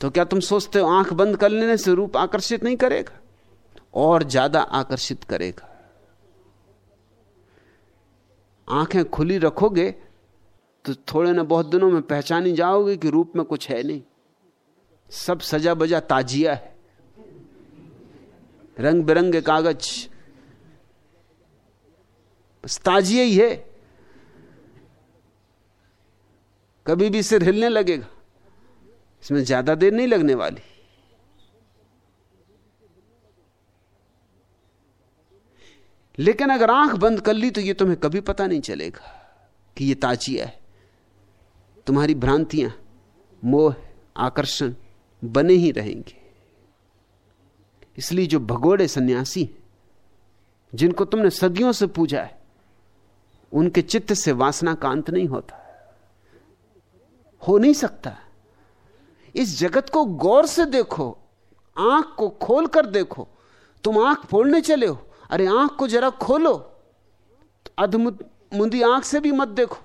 तो क्या तुम सोचते हो आँख बंद कर लेने से रूप आकर्षित नहीं करेगा? और ज़्यादा आकर्षित करेगा। आँखें खुली रखोगे तो थोड़े ना बहुत दिनों में पहचानी जाओगे कि रूप में कुछ है नहीं। सब सजा बजा ताजिया है। रंग बिरंगे कागज़। बस ताजिया ही है। कभी भी सिर हिलने लगेगा। इसमें ज़्यादा देर नहीं लगने वाली। लेकिन अगर आँख बंद कर ली तो यह तुम्हें कभी पता नहीं चलेगा कि यह ताजिया है। तुम्हारी भ्रांतियाँ, मोह, आकर्षण बने ही रहेंगे। इसलिए जो भगोड़े सन्यासी जिनको तुमने सदियों से पूजा है, उनके चित्त से वासना का अंत नहीं होता। हो नहीं सकता। इस जगत को गौर से देखो, आँख को खोल कर देखो, तुम आँख फोड़ने चले हो, अरे आँख को जरा खोलो अधमुद मुंदी आँख से भी मत देखो,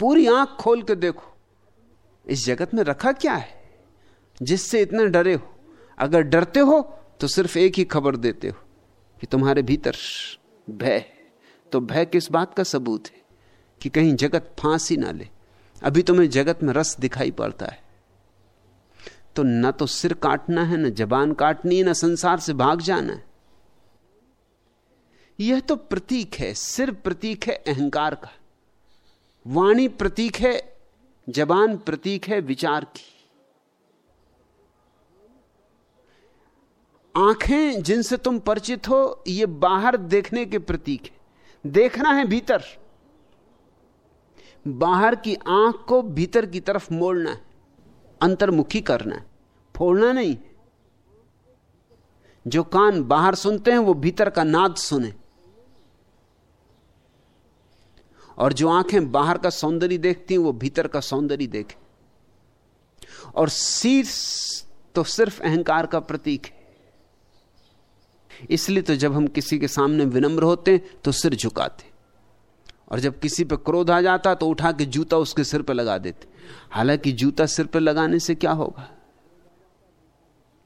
पूरी आँख खोल के देखो, इस जगत में रखा क्या है, जिससे इतने डरे हो, अगर डरते हो तो सिर्फ़ एक ही खबर देते हो, कि तुम्हारे भीतर भय तो भय किस बात का सबूत है, कि कहीं जगत फांसी ना ले। अभी तुम्हें जगत में रस दिखाई पड़ता है। तो ना तो सिर काटना है, ना जबान काटनी है, न संसार से भाग जाना है। यह तो प्रतीक है, सिर प्रतीक है, अहंकार का। वाणी प्रतीक है, जबान प्रतीक है, विचार की। आँखें जिनसे तुम परिचित हो यह बाहर देखने के प्रतीक है। देखना है भीतर। बाहर की आँख को भीतर की तरफ़ मोड़ना है, अंतर्मुखी करना है, फोड़ना नहीं। जो कान बाहर सुनते हैं, वो भीतर का नाद सुने। और जो आँखें बाहर का सौंदर्य देखती हैं, वो भीतर का सौंदर्य देखें। और शीर्ष तो सिर्फ़ अहंकार का प्रतीक है। इसलिए तो जब हम किसी के सामने विनम्र होते हैं तो सिर झुकाते और जब किसी पर क्रोध आ जाता तो उठा के जूता उसके सिर पर लगा देते। हालाँकि जूता सिर पर लगाने से क्या होगा?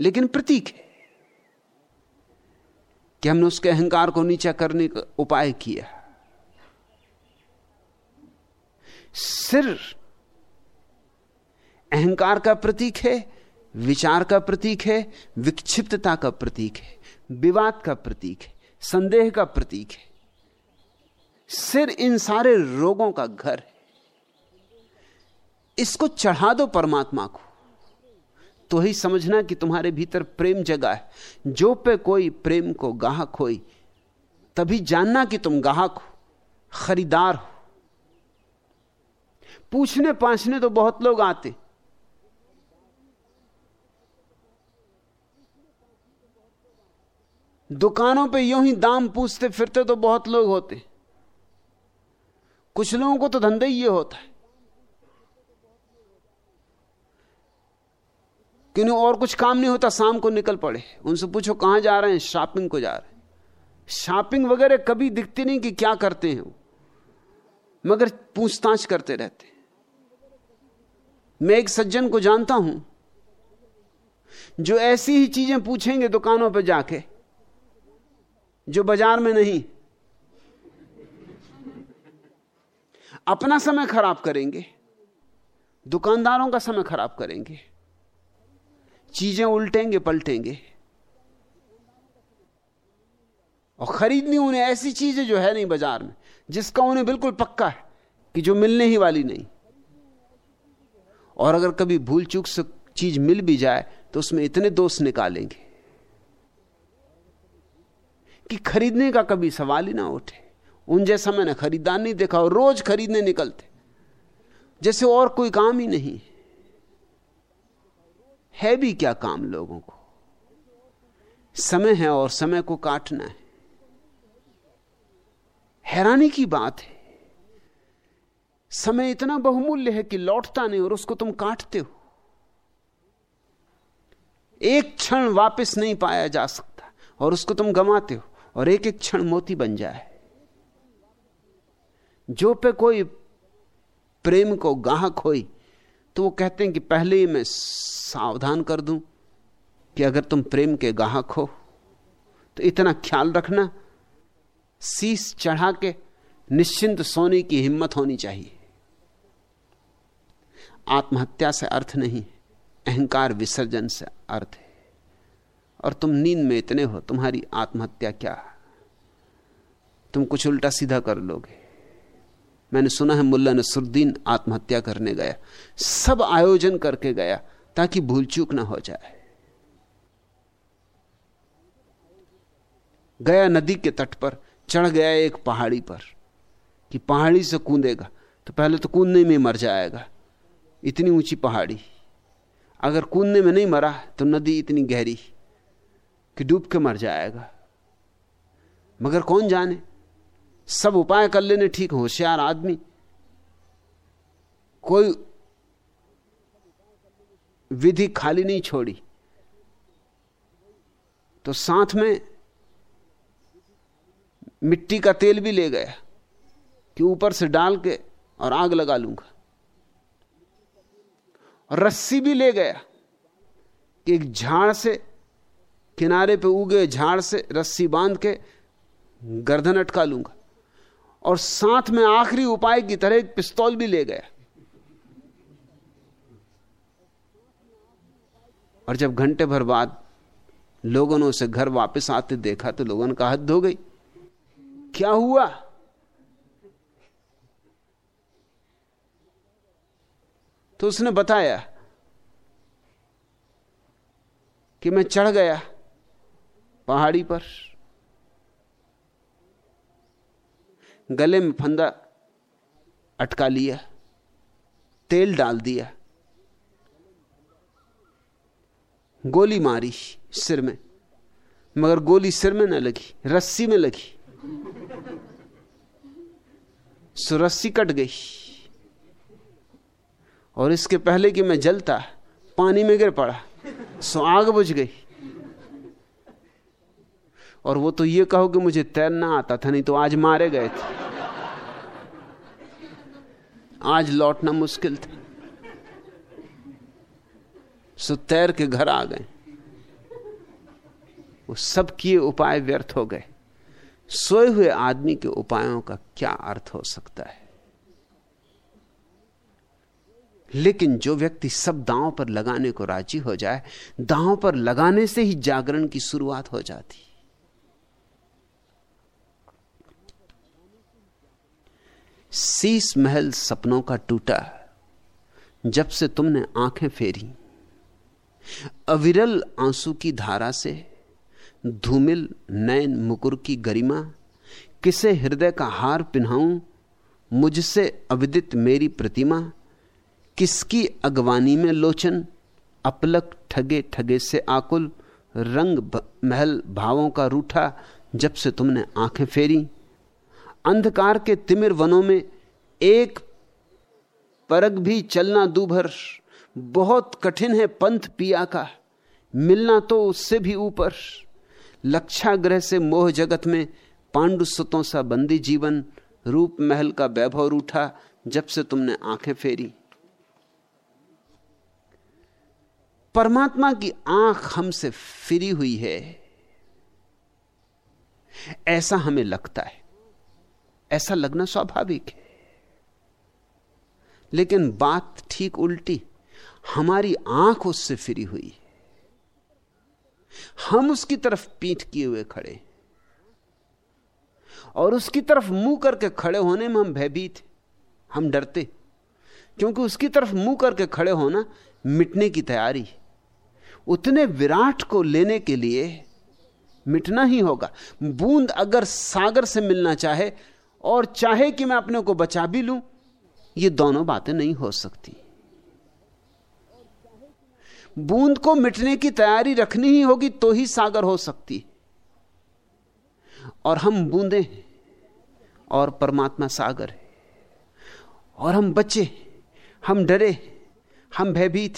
लेकिन प्रतीक है कि हमने उसके अहंकार को नीचा करने का उपाय किया। सिर अहंकार का प्रतीक है, विचार का प्रतीक है, विक्षिप्तता का प्रतीक है, विवाद का प्रतीक है, संदेह का प्रतीक है। सिर इन सारे रोगों का घर है। इसको चढ़ा दो परमात्मा को। तो ही समझना कि तुम्हारे भीतर प्रेम जगा है। जो पे कोई प्रेम को गाहक होई, तभी जानना कि तुम गाहक हो, खरीदार हो। पूछने पाछने तो बहुत लोग आते। दुकानों पे यूँ ही दाम पूछते फिरते तो बहुत लोग होते। कुछ लोगों को तो धंधा ही ये होता है। कि और कुछ काम नहीं होता, शाम को निकल पड़े। उनसे पूछो, कहाँ जा रहे हैं? शॉपिंग को जा रहे हैं। शॉपिंग वगैरह कभी दिखती नहीं कि क्या करते हैं वो। मगर पूछताछ करते रहते मैं एक सज्जन को जानता हूँ, जो ऐसी ही चीज़ें पूछेंगे दुकानों पर जाके, जो बाज़ार में नहीं। अपना समय खराब करेंगे, दुकानदारों का समय खराब करेंगे, चीज़ें उल्टेंगे, पलटेंगे। और खरीदनी उन्हें ऐसी चीज़ें जो है नहीं बाज़ार में, जिसका उन्हें बिल्कुल पक्का है कि जो मिलने ही वाली नहीं। और अगर कभी भूल चूक से चीज़ मिल भी जाए तो उसमें इतने दोष निकालेंगे कि खरीदने का कभी सवाल ही ना उठे। उन जैसा मैंने खरीदार नहीं देखा और रोज खरीदने निकलते। जैसे और कोई काम ही नहीं। है भी क्या काम लोगों को? समय है और समय को काटना है। हैरानी की बात है। समय इतना बहुमूल्य है कि लौटता नहीं और उसको तुम काटते हो। एक क्षण वापस नहीं पाया जा सकता और उसको तुम गमाते हो और एक एक क्षण मोती बन जाए। जो पे कोई प्रेम को गाहक होई तो वो कहते हैं कि पहले ही मैं सावधान कर दूँ कि अगर तुम प्रेम के गाहक हो तो इतना ख्याल रखना, शीश चढ़ा के निश्चिंत सोने की हिम्मत होनी चाहिए। आत्महत्या से अर्थ नहीं, अहंकार विसर्जन से अर्थ है। और तुम नींद में इतने हो, तुम्हारी आत्महत्या क्या? तुम कुछ उल्टा सीधा कर लोगे। मैंने सुना है मुल्ला नसरुद्दीन आत्महत्या करने गया। सब आयोजन करके गया ताकि भूल चूक ना हो जाए। गया नदी के तट पर, चढ़ गया एक पहाड़ी पर कि पहाड़ी से कूदेगा तो पहले तो कूदने में मर जाएगा। इतनी ऊँची पहाड़ी, अगर कूदने में नहीं मरा तो नदी इतनी गहरी कि डूब के मर जाएगा। मगर कौन जाने? सब उपाय कर लेने, ठीक, होशियार आदमी। कोई विधि खाली नहीं छोड़ी। तो साथ में मिट्टी का तेल भी ले गया कि ऊपर से डाल के और आग लगा लूँगा। और रस्सी भी ले गया कि एक झाड़ से, किनारे पे उगे झाड़ से रस्सी बाँध के गर्दन अटका लूँगा। और साथ में आखिरी उपाय की तरह एक पिस्तौल भी ले गया। और जब घंटे भर बाद लोगों ने उसे घर वापस आते देखा तो लोगों ने कहा, हद हो गई। क्या हुआ? तो उसने बताया कि मैं चढ़ गया पहाड़ी पर। गले में फंदा अटका लिया, तेल डाल दिया, गोली मारी सिर में, मगर गोली सिर में न लगी, रस्सी में लगी। सो रस्सी कट गई। और इसके पहले कि मैं जलता, पानी में गिर पड़ा, सो आग बुझ गई। और वो तो ये कहो कि मुझे तैरना आता था, नहीं तो आज मारे गए थे। आज लौटना मुश्किल था। सो तैर के घर आ गए। वो सब किए उपाय व्यर्थ हो गए। सोए हुए आदमी के उपायों का क्या अर्थ हो सकता है? लेकिन जो व्यक्ति सब दांव पर लगाने को राज़ी हो जाए, दांव पर लगाने से ही जागरण की शुरुआत हो जाती। शीश महल सपनों का टूटा जब से तुमने आँखें फेरी। अविरल आँसू की धारा से धूमिल नयन मुकुर की गरिमा, किसे हृदय का हार पिन्हाऊं, मुझसे अविदित मेरी प्रतिमा, किसकी अगवानी में लोचन, अपलक ठगे ठगे से आकुल, रंग महल भावों का रूठा, जब से तुमने आँखें फेरी। अंधकार के तिमिर वनों में एक परग भी चलना दूभर, बहुत कठिन है पंथ पिया का, मिलना तो उससे भी ऊपर। लक्षाग्रह से मोह जगत में पांडु सुतों सा बंदी जीवन, रूप महल का वैभव रूठा जब से तुमने आँखें फेरी। परमात्मा की आँख हमसे फिरी हुई है, ऐसा हमें लगता है। ऐसा लगना स्वाभाविक है। लेकिन बात ठीक उल्टी। हमारी आँख उससे फिरी हुई। हम उसकी तरफ़ पीठ किए हुए खड़े। और उसकी तरफ़ मुँह करके खड़े होने में हम भयभीत हम डरते। क्योंकि उसकी तरफ़ मुँह करके खड़े होना मिटने की तैयारी उतने विराट को लेने के लिए मिटना ही होगा। बूंद अगर सागर से मिलना चाहे और चाहे कि मैं अपने को बचा भी लूँ, ये दोनों बातें नहीं हो सकती। बूंद को मिटने की तैयारी रखनी ही होगी तो ही सागर हो सकती। और हम बूंदे हैं, और परमात्मा सागर है। और हम बच्चे हम डरे हम भयभीत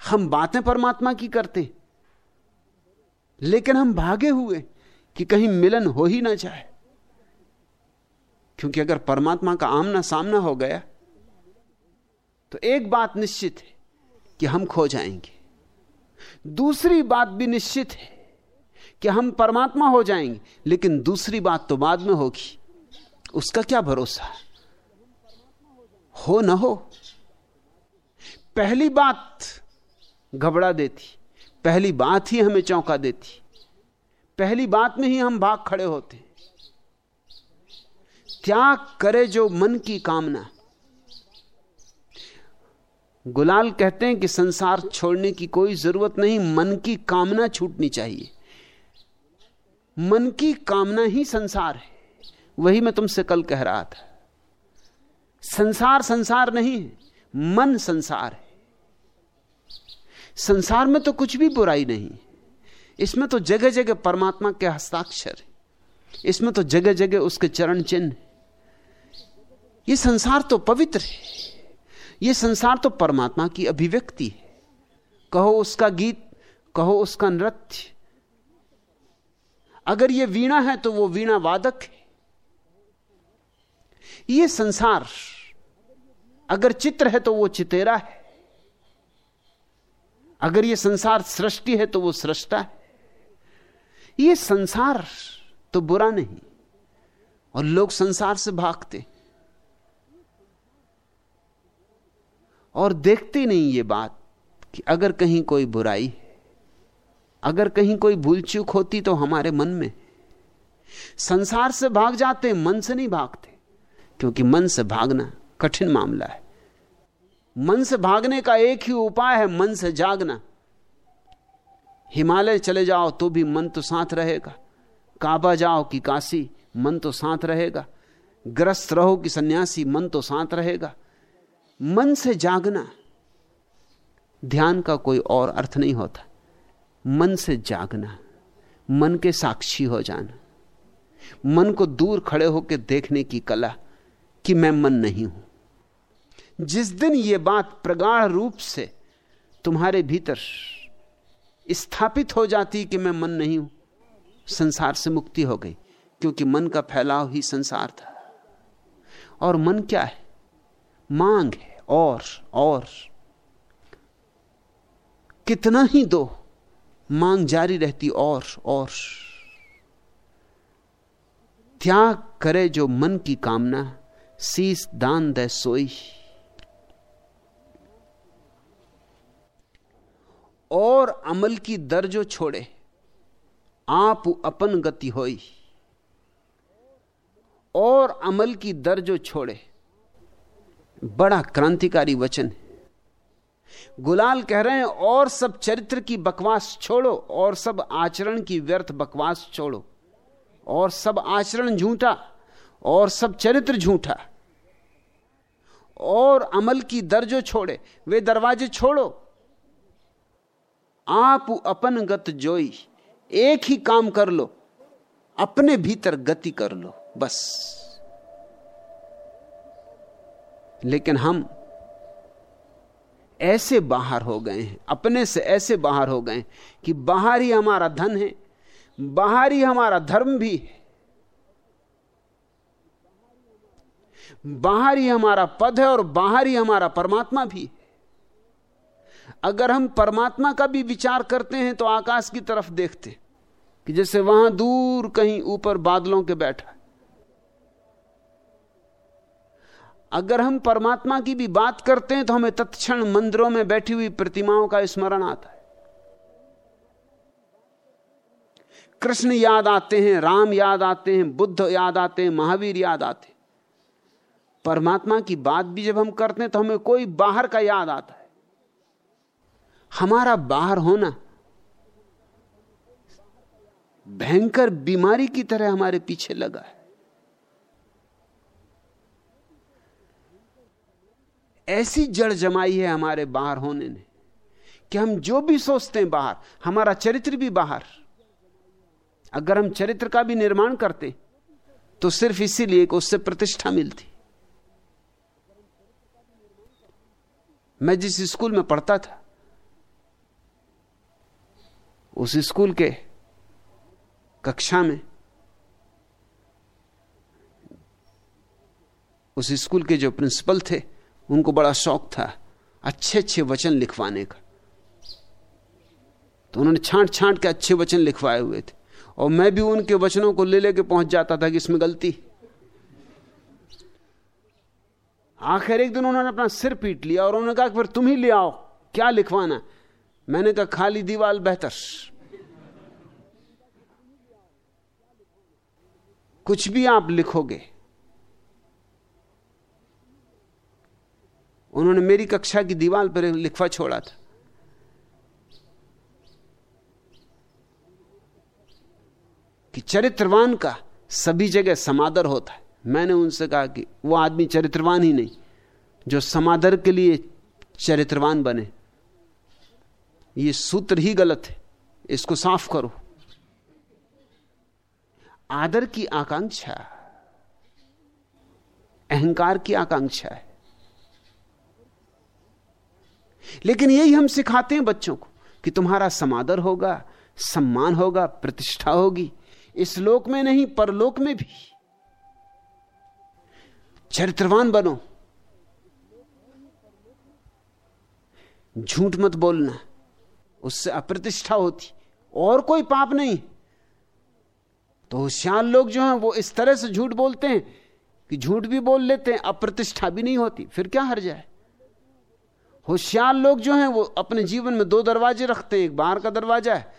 हम बातें परमात्मा की करते लेकिन हम भागे हुए कि कहीं मिलन हो ही ना जाए। क्योंकि अगर परमात्मा का आमना सामना हो गया तो एक बात निश्चित है कि हम खो जाएँगे। दूसरी बात भी निश्चित है कि हम परमात्मा हो जाएँगे, लेकिन दूसरी बात तो बाद में होगी। उसका क्या भरोसा? हो ना हो? पहली बात घबरा देती, पहली बात ही हमें चौंका देती, पहली बात में ही हम भाग खड़े होते। त्याग करे जो मन की कामना। गुलाल कहते हैं कि संसार छोड़ने की कोई ज़रूरत नहीं, मन की कामना छूटनी चाहिए। मन की कामना ही संसार है। वही मैं तुमसे कल कह रहा था। संसार संसार नहीं है, मन संसार है। संसार में तो कुछ भी बुराई नहीं। इसमें तो जगह जगह परमात्मा के हस्ताक्षर है। इसमें तो जगह जगह उसके चरण चिन्ह ये संसार तो पवित्र है। ये संसार तो परमात्मा की अभिव्यक्ति है। कहो उसका गीत, कहो उसका नृत्य। अगर ये वीणा है तो वो वीणा वादक है। ये संसार, अगर चित्र है तो वो चितेरा है। अगर ये संसार सृष्टि है तो वो सृष्टा है। ये संसार तो बुरा नहीं, और लोग संसार से भागते और देखते नहीं ये बात कि अगर कहीं कोई बुराई अगर कहीं कोई भूल चूक होती तो हमारे मन में। संसार से भाग जाते, मन से नहीं भागते, क्योंकि मन से भागना कठिन मामला है। मन से भागने का एक ही उपाय है, मन से जागना। हिमालय चले जाओ तो भी मन तो साथ रहेगा। काबा जाओ कि काशी, मन तो साथ रहेगा। ग्रस्त रहो कि सन्यासी, मन तो साथ रहेगा। मन से जागना ध्यान का कोई और अर्थ नहीं होता। मन से जागना, मन के साक्षी हो जाना। मन को दूर खड़े होकर देखने की कला कि मैं मन नहीं हूँ। जिस दिन यह बात प्रगाढ़ रूप से तुम्हारे भीतर स्थापित हो जाती कि मैं मन नहीं हूँ, संसार से मुक्ति हो गई, क्योंकि मन का फैलाव ही संसार था। और मन क्या है? मांग है। और और। कितना ही दो मांग जारी रहती, और और। त्याग करे जो मन की कामना शीस दान दे सोई। और अमल की दर जो छोड़े, आप अपन गति होई। और अमल की दर जो छोड़े बड़ा क्रांतिकारी वचन है। गुलाल कह रहे हैं, और सब चरित्र की बकवास छोड़ो, और सब आचरण की व्यर्थ बकवास छोड़ो, और सब आचरण झूठा, और सब चरित्र झूठा, और अमल की दर्जो छोड़े, वे दरवाजे छोड़ो। आप अपन गत जोई, एक ही काम कर लो, अपने भीतर गति कर लो, बस। लेकिन हम ऐसे बाहर हो गए हैं, अपने से ऐसे बाहर हो गए कि बाहर ही हमारा धन है, बाहर ही हमारा धर्म भी है। बाहर ही हमारा पद है और बाहर ही हमारा परमात्मा भी है। अगर हम परमात्मा का भी विचार करते हैं तो आकाश की तरफ़ देखते कि जैसे वहाँ दूर कहीं ऊपर बादलों के बैठा अगर हम परमात्मा की भी बात करते हैं तो हमें तत्क्षण मंदिरों में बैठी हुई प्रतिमाओं का स्मरण आता है। कृष्ण याद आते हैं, राम याद आते हैं, बुद्ध याद आते हैं, महावीर याद आते हैं। परमात्मा की बात भी जब हम करते हैं तो हमें कोई बाहर का याद आता है। हमारा बाहर होना भयंकर बीमारी की तरह हमारे पीछे लगा है। ऐसी जड़ जमाई है हमारे बाहर होने ने कि हम जो भी सोचते हैं बाहर, हमारा चरित्र भी बाहर। अगर हम चरित्र का भी निर्माण करते तो सिर्फ़ इसीलिए कि उससे प्रतिष्ठा मिलती। मैं जिस स्कूल में पढ़ता था, उस स्कूल के कक्षा में, उस स्कूल के जो प्रिंसिपल थे उनको बड़ा शौक था अच्छे अच्छे वचन लिखवाने का। तो उन्होंने छांट छांट के अच्छे वचन लिखवाए हुए थे। और मैं भी उनके वचनों को ले लेके पहुँच जाता था कि इसमें गलती। आखिर एक दिन उन्होंने अपना सिर पीट लिया और उन्होंने कहा कि फिर तुम ही ले आओ, क्या लिखवाना? मैंने कहा, खाली दीवाल बेहतर। कुछ भी आप लिखोगे उन्होंने मेरी कक्षा की दीवार पर लिखवा छोड़ा था। कि चरित्रवान का सभी जगह समादर होता है। मैंने उनसे कहा कि वो आदमी चरित्रवान ही नहीं, जो समादर के लिए चरित्रवान बने। ये सूत्र ही गलत है, इसको साफ़ करो। आदर की आकांक्षा, अहंकार की आकांक्षा है। लेकिन यही हम सिखाते हैं बच्चों को कि तुम्हारा समादर होगा, सम्मान होगा, प्रतिष्ठा होगी। इस लोक में नहीं, परलोक में भी। चरित्रवान बनो। झूठ मत बोलना। उससे अप्रतिष्ठा होती। और कोई पाप नहीं। तो होशियार लोग जो हैं, वो इस तरह से झूठ बोलते हैं कि झूठ भी बोल लेते हैं, अप्रतिष्ठा भी नहीं होती। फिर क्या हर जाए होशियार लोग जो हैं, वो अपने जीवन में दो दरवाजे रखते हैं। एक बाहर का दरवाज़ा है,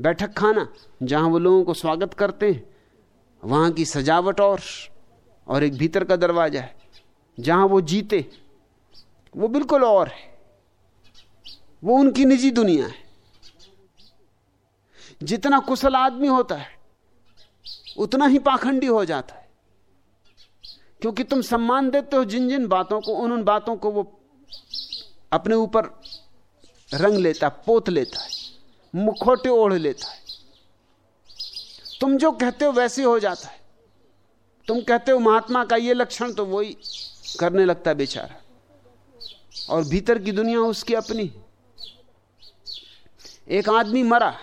बैठक खाना, जहाँ वो लोगों को स्वागत करते हैं। वहाँ की सजावट और और एक भीतर का दरवाज़ा है, जहाँ वो जीते। वो बिल्कुल और है। वो उनकी निजी दुनिया है। जितना कुशल आदमी होता है, उतना ही पाखंडी हो जाता है। क्योंकि तुम सम्मान देते हो जिन जिन बातों को, उन उन बातों को वो अपने ऊपर रंग लेता है पोत लेता है, मुखोटे ओढ़ लेता है। तुम जो कहते हो वैसे हो जाता है। तुम कहते हो महात्मा का ये लक्षण तो वही करने लगता है बेचारा। और भीतर की दुनिया उसकी अपनी। एक आदमी मरा।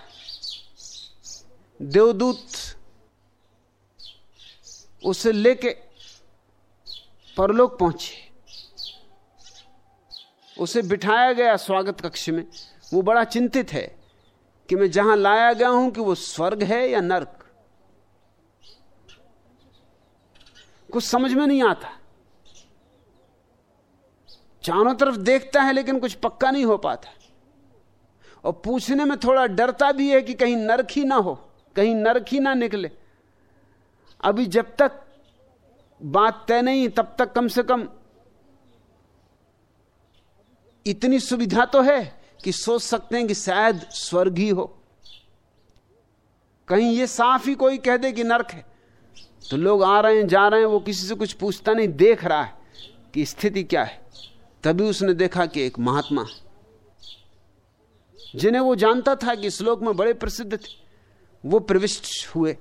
देवदूत उसे लेके परलोक पहुँचे। उसे बिठाया गया स्वागत कक्ष में। वो बड़ा चिंतित है कि मैं जहाँ लाया गया हूँ कि वो स्वर्ग है या नर्क। कुछ समझ में नहीं आता। चारों तरफ़ देखता है लेकिन कुछ पक्का नहीं हो पाता। और पूछने में थोड़ा डरता भी है कि कहीं नरक ही ना हो, कहीं नरक ही ना निकले। अभी जब तक बात तय नहीं, तब तक कम से कम इतनी सुविधा तो है कि सोच सकते हैं कि शायद स्वर्ग ही हो। कहीं ये साफ़ ही कोई कह दे कि नरक है। तो लोग आ रहे हैं, जा रहे हैं, वो किसी से कुछ पूछता नहीं, देख रहा है कि स्थिति क्या है। तभी उसने देखा कि एक महात्मा, जिन्हें वो जानता था कि श्लोक में बड़े प्रसिद्ध थे, वो प्रविष्ट हुए।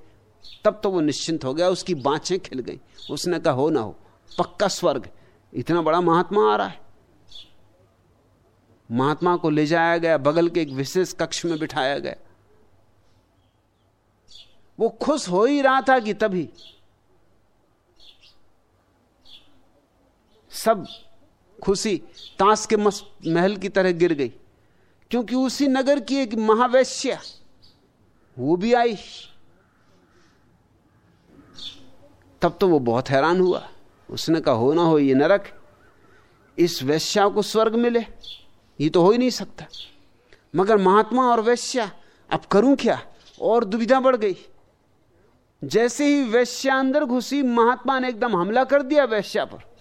तब तो वो निश्चिंत हो गया, उसकी बाँचें खिल गई। उसने कहा, हो ना हो, पक्का स्वर्ग, इतना बड़ा महात्मा आ रहा है। महात्मा को ले जाया गया, बगल के एक विशेष कक्ष में बिठाया गया। वो खुश हो ही रहा था कि तभी सब खुशी ताश के महल की तरह गिर गई, क्योंकि उसी नगर की एक महावैश्या वो भी आई। तब तो वो बहुत हैरान हुआ। उसने कहा, हो ना हो, ये नरक, इस वैश्या को स्वर्ग मिले। ये तो हो ही नहीं सकता। मगर महात्मा और वैश्या, अब करूँ क्या? और दुविधा बढ़ गई। जैसे ही वैश्या अंदर घुसी, महात्मा ने एकदम हमला कर दिया वैश्या पर।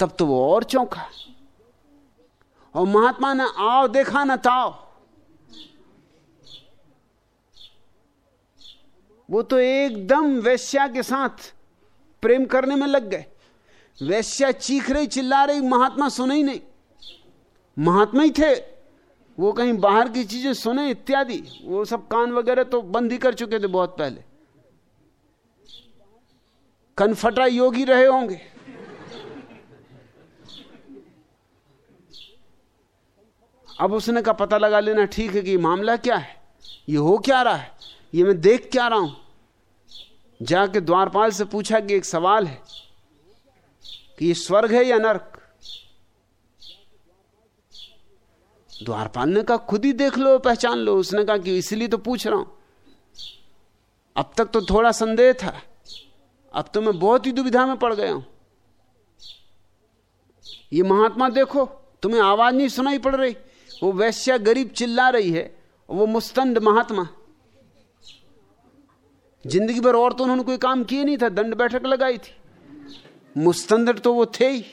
तब तो वो और चौंका। और महात्मा ने, आओ, देखा ना ताओ। वो तो एकदम वैश्या के साथ प्रेम करने में लग गए। वैश्या चीख रही, चिल्ला रही, महात्मा सुने ही नहीं। महात्मा ही थे। वो कहीं बाहर की चीज़ें सुने, इत्यादि। वो सब कान वगैरह तो बंद ही कर चुके थे बहुत पहले। कनफटा योगी रहे होंगे। अब उसने का पता लगा लेना, ठीक है कि मामला क्या है? ये हो क्या रहा है? ये मैं देख क्या रहा हूँ? जाके द्वारपाल से पूछा कि एक सवाल है कि ये स्वर्ग है या नरक? द्वारपाल ने कहा खुद ही देख लो, पहचान लो। उसने कहा कि इसलिए तो पूछ रहा हूँ। अब तक तो थोड़ा संदेह था। अब तो मैं बहुत ही दुविधा में पड़ गया हूँ। ये महात्मा देखो, तुम्हें आवाज़ नहीं सुनाई पड़ रही। वो वैश्या गरीब चिल्ला रही है वो मुस्तंड महात्मा। ज़िंदगी भर और तो उन्होंने कोई काम किए नहीं था, दंड बैठक लगाई थी। मुस्तंद तो वो थे ही।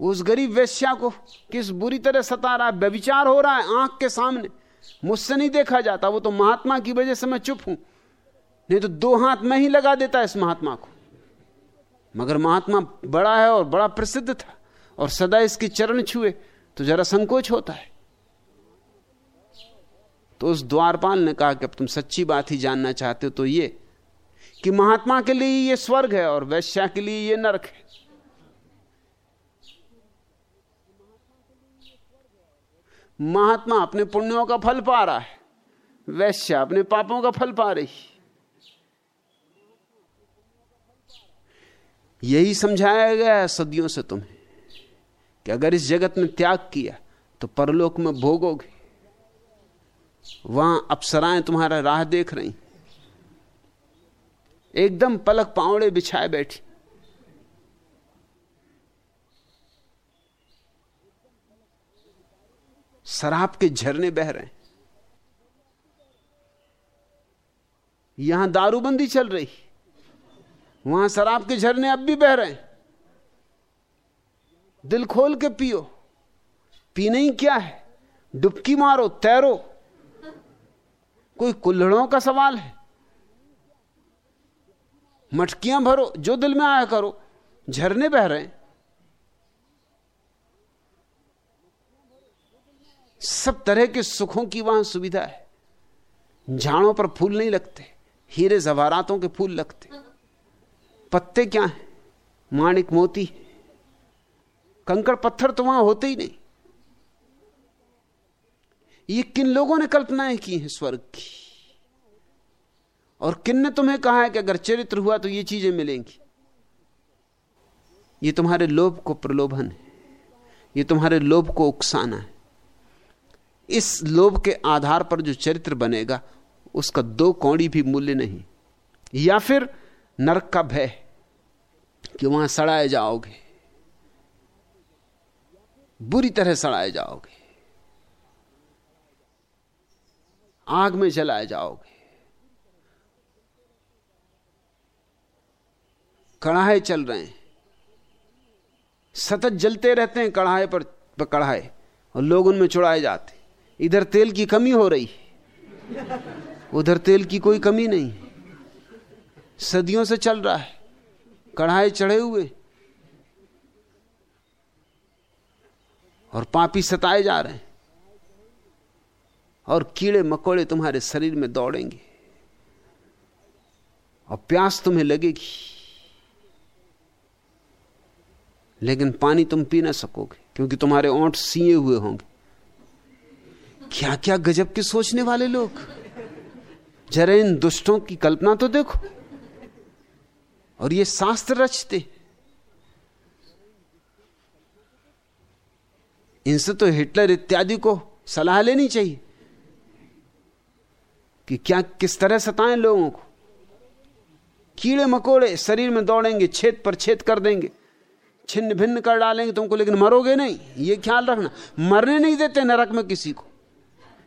उस गरीब वैश्या को किस बुरी तरह सता रहा है व्यविचार हो रहा है आँख के सामने। मुझसे नहीं देखा जाता, वो तो महात्मा की वजह से मैं चुप हूँ। नहीं तो दो हाथ में ही लगा देता इस महात्मा को। मगर महात्मा बड़ा है और बड़ा प्रसिद्ध था, और सदा इसके चरण छुए तो जरा संकोच होता है। तो उस द्वारपाल ने कहा कि अब तुम सच्ची बात ही जानना चाहते हो तो ये, कि महात्मा के लिए ये स्वर्ग है और वैश्या के लिए ये नरक है। महात्मा अपने पुण्यों का फल पा रहा है, वैश्य अपने पापों का फल पा रही। यही समझाया गया है सदियों से तुम्हें कि अगर इस जगत में त्याग किया तो परलोक में भोगोगे। वहाँ अप्सराएँ तुम्हारा राह देख रही। एकदम पलक पावड़े बिछाए बैठी। शराब के झरने बह रहे हैं। यहाँ दारूबंदी चल रही वहाँ शराब के झरने अब भी बह रहे हैं। दिल खोल के पियो। पीने ही क्या है? डुबकी मारो, तैरो। कोई कुल्हड़ों का सवाल है? मटकियाँ भरो, जो दिल में आया करो। झरने बह रहे हैं। सब तरह के सुखों की वहाँ सुविधा है। झाड़ों पर फूल नहीं लगते, हीरे जवारातों के फूल लगते। पत्ते क्या हैं? माणिक मोती कंकड़ पत्थर तो वहाँ होते ही नहीं। ये किन लोगों ने कल्पनाएँ की हैं स्वर्ग की? और किन ने तुम्हें कहा है कि अगर चरित्र हुआ तो ये चीज़ें मिलेंगी? ये तुम्हारे लोभ को प्रलोभन है। ये तुम्हारे लोभ को उकसाना है। इस लोभ के आधार पर जो चरित्र बनेगा, उसका दो कौड़ी भी मूल्य नहीं। या फिर नरक का भय कि वहाँ सड़ाए जाओगे। बुरी तरह सड़ाए जाओगे। आग में जलाए जाओगे। कढ़ाए चल रहे हैं। सतत जलते रहते हैं कढ़ाए पर कढ़ाए और लोग उनमें चुड़ाए जाते इधर तेल की कमी हो रही। उधर तेल की कोई कमी नहीं। सदियों से चल रहा है। कढ़ाए चढ़े हुए। और पापी सताए जा रहे हैं। और कीड़े मकोड़े तुम्हारे शरीर में दौड़ेंगे। और प्यास तुम्हें लगेगी। लेकिन पानी तुम पी ना सकोगे, क्योंकि तुम्हारे ओंठ सीए हुए होंगे। क्या क्या गजब के सोचने वाले लोग। जरा इन दुष्टों की कल्पना तो देखो। और ये शास्त्र रचते। इनसे तो हिटलर इत्यादि को सलाह लेनी चाहिए कि क्या किस तरह सताएँ लोगों को। कीड़े मकोड़े शरीर में दौड़ेंगे, छेद पर छेद कर देंगे। छिन्न भिन्न कर डालेंगे तुमको लेकिन मरोगे नहीं। ये ख्याल रखना। मरने नहीं देते नरक में किसी को।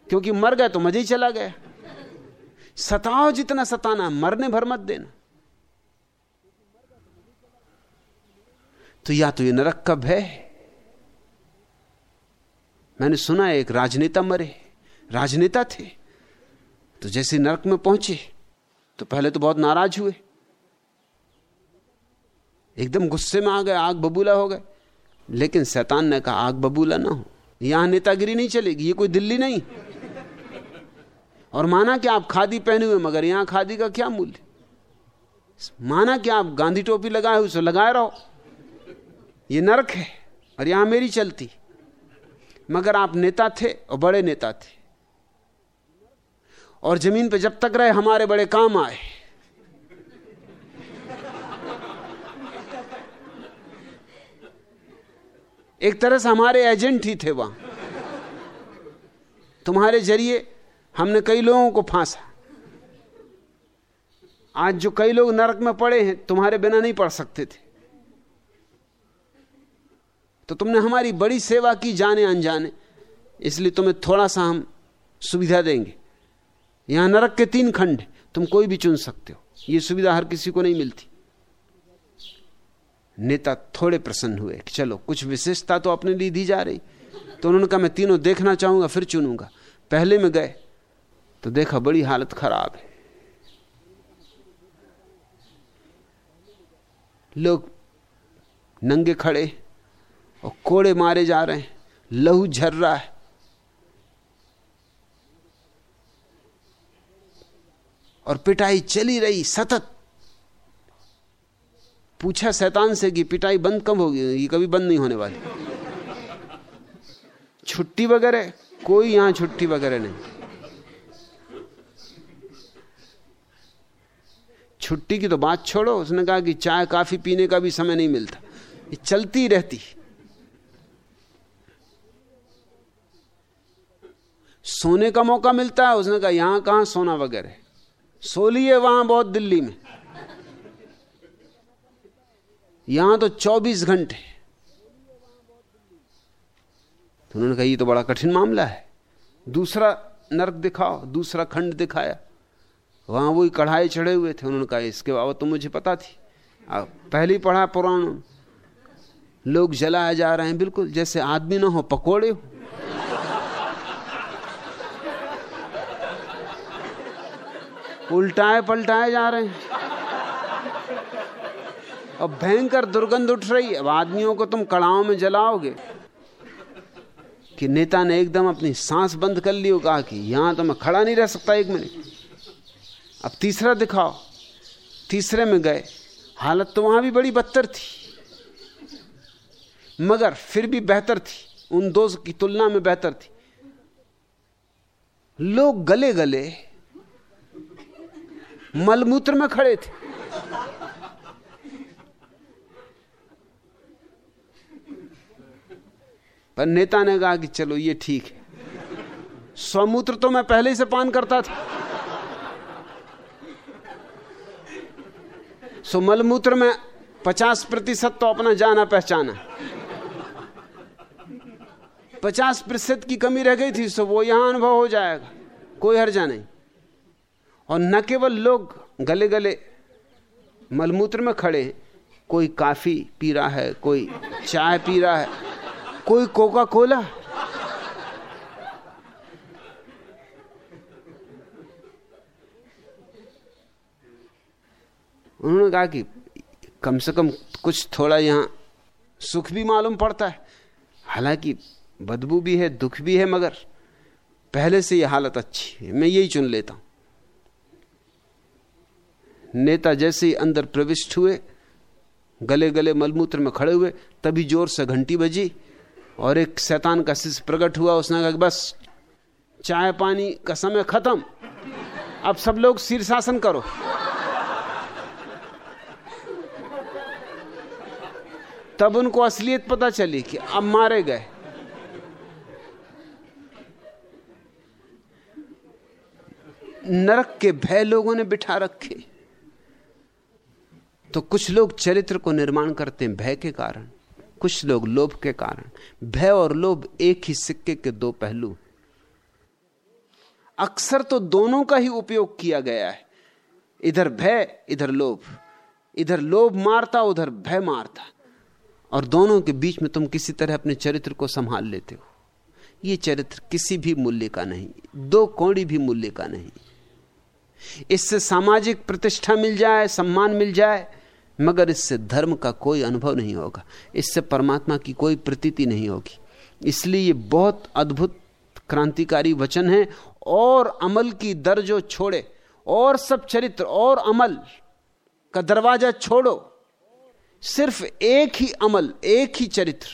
क्योंकि मर गए तो मज़े ही चला गया। सताओ जितना सताना, मरने भर मत देना। तो या तो ये नरक का भय मैंने सुना एक राजनेता मरे। राजनेता थे। तो जैसे नरक में पहुँचे तो पहले तो बहुत नाराज़ हुए। एकदम गुस्से में आ गए, आग बबूला हो गए। लेकिन शैतान ने कहा, आग बबूला ना हो। यहाँ नेतागिरी नहीं चलेगी, ये कोई दिल्ली नहीं। और माना कि आप खादी पहने हुए, मगर यहाँ खादी का क्या मूल्य? माना कि आप गांधी टोपी लगाए उसे लगाए रहो। ये नरक है, और यहाँ मेरी चलती। मगर आप नेता थे, और बड़े नेता थे। और ज़मीन पे जब तक रहे, हमारे बड़े काम आए। एक तरह से हमारे एजेंट ही थे वहाँ। तुम्हारे ज़रिए हमने कई लोगों को फांसा। आज जो कई लोग नरक में पड़े हैं, तुम्हारे बिना नहीं पढ़ सकते थे। तो तुमने हमारी बड़ी सेवा की जाने अनजाने, इसलिए तुम्हें थोड़ा सा हम सुविधा देंगे। यहाँ नरक के तीन खंड तुम कोई भी चुन सकते हो। यह सुविधा हर किसी को नहीं मिलती। नेता थोड़े प्रसन्न हुए कि चलो, कुछ विशेषता तो अपने लिए दी जा रही। तो उन्होंने कहा, मैं तीनों देखना चाहूँगा, फिर चुनूँगा। पहले में गए तो देखा बड़ी हालत खराब है। लोग नंगे खड़े और कोड़े मारे जा रहे हैं। लहू झर रहा है। और पिटाई चली रही, सतत। पूछा शैतान से कि पिटाई बंद कब होगी? ये कभी बंद नहीं होने वाली। छुट्टी वगैरह? कोई यहाँ छुट्टी वगैरह नहीं। छुट्टी की तो बात छोड़ो। उसने कहा कि चाय, काफ़ी पीने का भी समय नहीं मिलता। ये चलती रहती। सोने का मौका मिलता है। उसने कहा, यहाँ कहाँ सोना वगैरह? सो लिए वहाँ बहुत दिल्ली में। यहाँ तो 24 घंटे। तो उन्होंने कहा, ये तो बड़ा कठिन मामला है। दूसरा नरक दिखाओ, दूसरा खंड दिखाया। वहाँ वही कढ़ाई चढ़े हुए थे। उन्होंने कहा, इसके बाबत तो मुझे पता थी। अब पहली पढ़ा पुराण लोग जलाए जा रहे हैं, बिल्कुल, जैसे आदमी ना हो, पकोड़े हो। उल्टाए पलटाए जा रहे हैं। और भयंकर दुर्गंध उठ रही है। अब आदमियों को तुम कड़ाओं में जलाओगे। कि नेता ने एकदम अपनी सांस बंद कर ली और कहा कि यहाँ तो मैं खड़ा नहीं रह सकता एक मिनट। अब तीसरा दिखाओ। तीसरे में गए। हालत तो वहाँ भी बड़ी बदतर थी। मगर फिर भी बेहतर थी। उन दो की तुलना में बेहतर थी। लोग गले गले मलमूत्र में खड़े थे। पर नेता ने कहा कि चलो, ये ठीक है। स्वमूत्र तो मैं पहले से पान करता था। सो मलमूत्र में पचास प्रतिशत तो अपना जाना पहचाना। पचास प्रतिशत की कमी रह गई थी, सो वो यहाँ अनुभव हो जाएगा। कोई हर्जा नहीं। और न केवल लोग गले गले मलमूत्र में खड़े कोई काफ़ी पी रहा है, कोई चाय पी रहा है कोई कोका कोला? उन्होंने कहा कि कम से कम कुछ थोड़ा यहाँ सुख भी मालूम पड़ता है। हालाँकि बदबू भी है, दुख भी है, मगर पहले से यह हालत अच्छी है। मैं यही चुन लेता हूँ। नेता जैसे ही अंदर प्रविष्ट हुए गले गले मलमूत्र में खड़े हुए, तभी ज़ोर से घंटी बजी। और एक शैतान का शिष्य प्रकट हुआ, उसने कहा बस, चाय पानी का समय खत्म। अब सब लोग शीर्षासन करो। तब उनको असलियत पता चली कि अब मारे गए। नरक के भय लोगों ने बिठा रखे। तो कुछ लोग चरित्र को निर्माण करते हैं भय के कारण। कुछ लोग लोभ के कारण, भय और लोभ एक ही सिक्के के दो पहलू अक्सर तो दोनों का ही उपयोग किया गया है। इधर भय, इधर लोभ। इधर लोभ मारता, उधर भय मारता। और दोनों के बीच में तुम किसी तरह अपने चरित्र को संभाल लेते हो। यह चरित्र किसी भी मूल्य का नहीं, दो कौड़ी भी मूल्य का नहीं। इससे सामाजिक प्रतिष्ठा मिल जाए, सम्मान मिल जाए मगर इससे धर्म का कोई अनुभव नहीं होगा। इससे परमात्मा की कोई प्रतीति नहीं होगी। इसलिए ये बहुत अद्भुत क्रांतिकारी वचन है, और अमल की दर जो छोड़े, और सब चरित्र, और अमल का दरवाज़ा छोड़ो। सिर्फ़ एक ही अमल, एक ही चरित्र,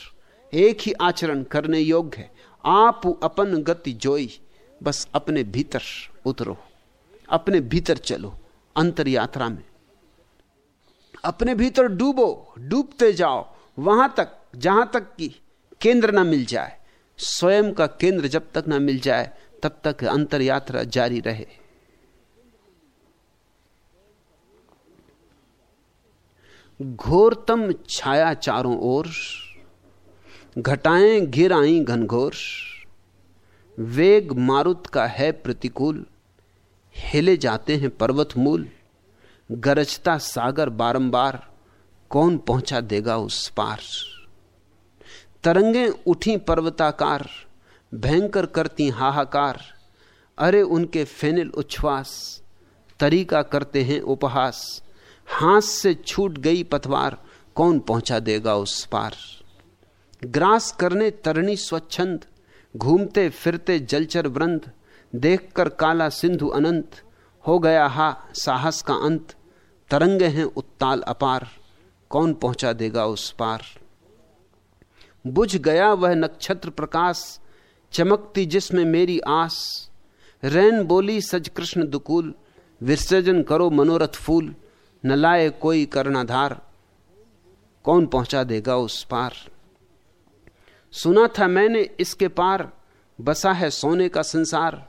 एक ही आचरण करने योग्य है। आप अपन गति जोई, बस अपने भीतर उतरो, अपने भीतर चलो अंतर यात्रा में। अपने भीतर डूबो, डूबते जाओ, वहाँ तक, जहाँ तक कि केंद्र ना मिल जाए, स्वयं का केंद्र जब तक ना मिल जाए, तब तक अंतर यात्रा जारी रहे। घोरतम छाया चारों ओर, घटाएँ घिर आई घनघोर, वेग मारुत का है प्रतिकूल, हिले जाते हैं पर्वत मूल गरजता सागर बारंबार, कौन पहुँचा देगा उस पार? तरंगे उठी पर्वताकार, भयंकर करती हाहाकार। अरे उनके फेनिल उच्छ्वास, तरीका करते हैं उपहास। हाथ से छूट गई पथवार कौन पहुँचा देगा उस पार? ग्रास करने तरणी स्वच्छंद, घूमते फिरते जलचर वृंद, देखकर काला सिंधु अनंत, हो गया हा साहस का अंत। तरंगे हैं उत्ताल अपार, कौन पहुँचा देगा उस पार? बुझ गया वह नक्षत्र प्रकाश, चमकती जिसमें मेरी आस। रैन बोली, सज कृष्ण दुकूल, विसर्जन करो मनोरथ फूल, न लाए कोई कर्णाधार। कौन पहुँचा देगा उस पार? सुना था मैंने इसके पार, बसा है सोने का संसार,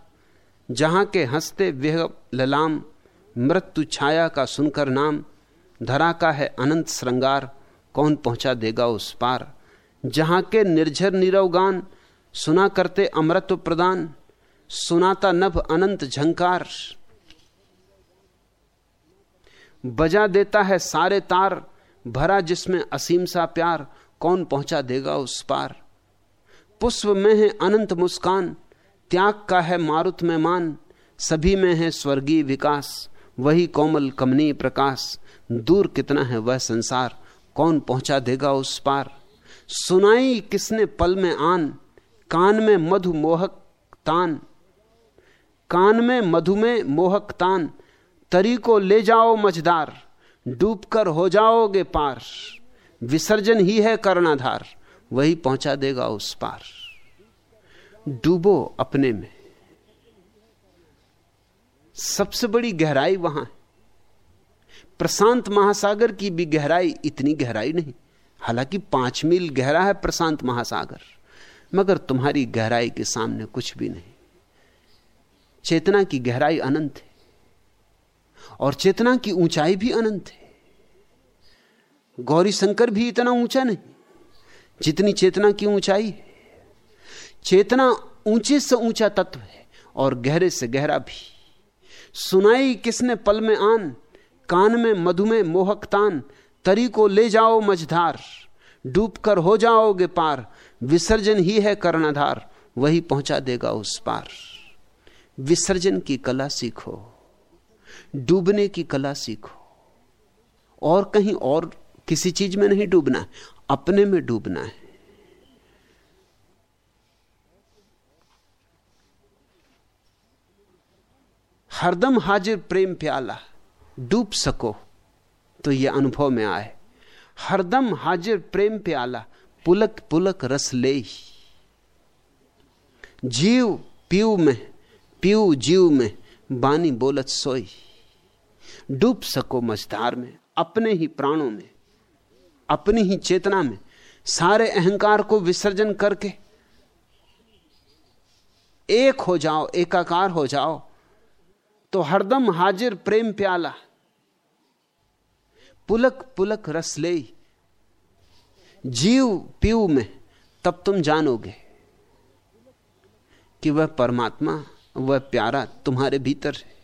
जहाँ के हँसते विह ललाम। मृत्यु छाया का सुनकर नाम, धरा का है अनंत श्रृंगार, कौन पहुँचा देगा उस पार? जहाँ के निर्झर निरवगान सुना करते अमृत प्रदान, सुनाता नभ अनंत झंकार। बजा देता है सारे तार, भरा जिसमें असीम सा प्यार, कौन पहुँचा देगा उस पार? पुष्प में है अनंत मुस्कान, त्याग का है मारुत में मान सभी में है स्वर्गीय विकास। वही कोमल कमनी प्रकाश दूर कितना है वह संसार। कौन पहुँचा देगा उस पार? सुनाई किसने पल में आन? कान में मधु मोहक तान। कान में मधु में मोहक तान। तरी को ले जाओ मझदार डूबकर हो जाओगे पार। विसर्जन ही है कर्णाधार, वही पहुँचा देगा उस पार। डूबो अपने में। सबसे बड़ी गहराई वहाँ है। प्रशांत महासागर की भी गहराई इतनी गहराई नहीं, हालाँकि पाँच मील गहरा है प्रशांत महासागर, मगर तुम्हारी गहराई के सामने कुछ भी नहीं। चेतना की गहराई अनंत है, और चेतना की ऊंचाई भी अनंत है। गौरी शंकर भी इतना ऊँचा नहीं, जितनी चेतना की ऊंचाई चेतना ऊँचे से ऊँचा तत्व है, और गहरे से गहरा भी। सुनाई किसने पल में आन, कान में मधुमेह मोहक तान, तरी को ले जाओ मझधार, डूब कर हो जाओगे पार, विसर्जन ही है कर्णधार, वही पहुँचा देगा उस पार। विसर्जन की कला सीखो, डूबने की कला सीखो, और कहीं और किसी चीज़ में नहीं डूबना, अपने में डूबना है। हरदम हाजिर प्रेम प्याला, डूब सको तो यह अनुभव में आए। हरदम हाजिर प्रेम प्याला, पुलक पुलक रस ले। जीव पीऊ में पीऊ जीव में बानी बोलत सोई। डूब सको मझधार में, अपने ही प्राणों में, अपनी ही चेतना में, सारे अहंकार को विसर्जन करके। एक हो जाओ, एकाकार हो जाओ तो हरदम हाजिर प्रेम प्याला। पुलक पुलक रस ले। जीव पीऊ में, तब तुम जानोगे कि वह परमात्मा, वह प्यारा तुम्हारे भीतर है।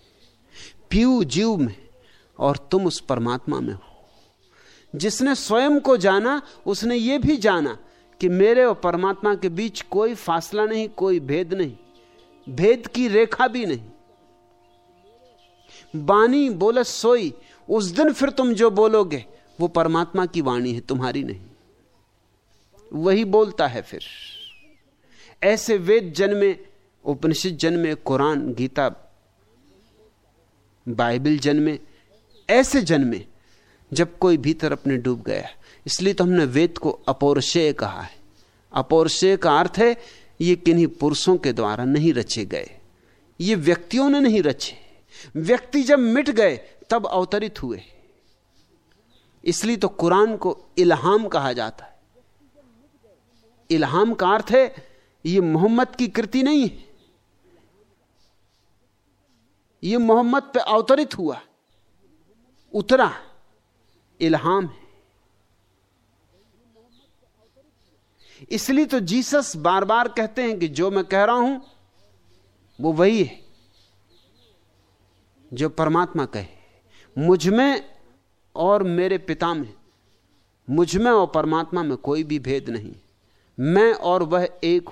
पीव जीव में, और तुम उस परमात्मा में हो। जिसने स्वयं को जाना, उसने यह भी जाना कि मेरे और परमात्मा के बीच कोई फासला नहीं, कोई भेद नहीं। भेद की रेखा भी नहीं। बानी बोले, सोई, उस दिन फिर तुम जो बोलोगे, वो परमात्मा की वाणी है, तुम्हारी नहीं। वही बोलता है फिर। ऐसे वेद जन्मे, उपनिषद जन्मे, कुरान, गीता, बाइबल जन्मे, ऐसे जन्मे, जब कोई भीतर अपने डूब गया। इसलिए तो हमने वेद को अपौरशय कहा है। अपौरशय का अर्थ है, ये किन्हीं पुरुषों के द्वारा नहीं रचे गए। ये व्यक्तियों ने नहीं रचे। व्यक्ति जब मिट गए, तब अवतरित हुए। इसलिए तो कुरान को इल्हाम कहा जाता है। इल्हाम का अर्थ है यह मोहम्मद की कृति नहीं है। यह मोहम्मद पे अवतरित हुआ। उतरा। इल्हाम है। इसलिए तो जीसस बार बार कहते हैं कि जो मैं कह रहा हूँ, वो वही है। जो परमात्मा कहे, मुझमें और मेरे पिता में, मुझमें और परमात्मा में कोई भी भेद नहीं। मैं और वह एक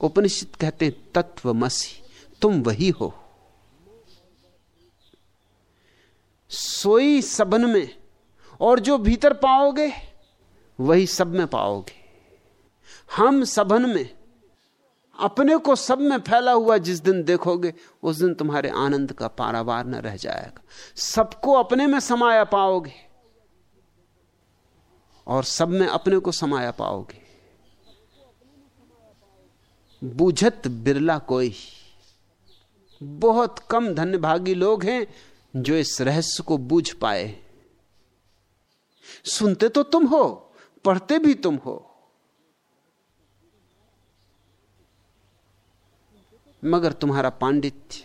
उपनिषद कहते हैं, तत्वमसी, तुम वही हो। सोई सबन में, और जो भीतर पाओगे, वही सब में पाओगे। हम सबन में अपने को सब में फैला हुआ जिस दिन देखोगे, उस दिन तुम्हारे आनंद का पारावार न रह जाएगा। सबको अपने में समाया पाओगे और सब में अपने को समाया पाओगे। बूझत बिरला कोई। बहुत कम धन्यभागी लोग हैं जो इस रहस्य को बूझ पाए। सुनते तो तुम हो, पढ़ते भी तुम हो। मगर तुम्हारा पांडित्य,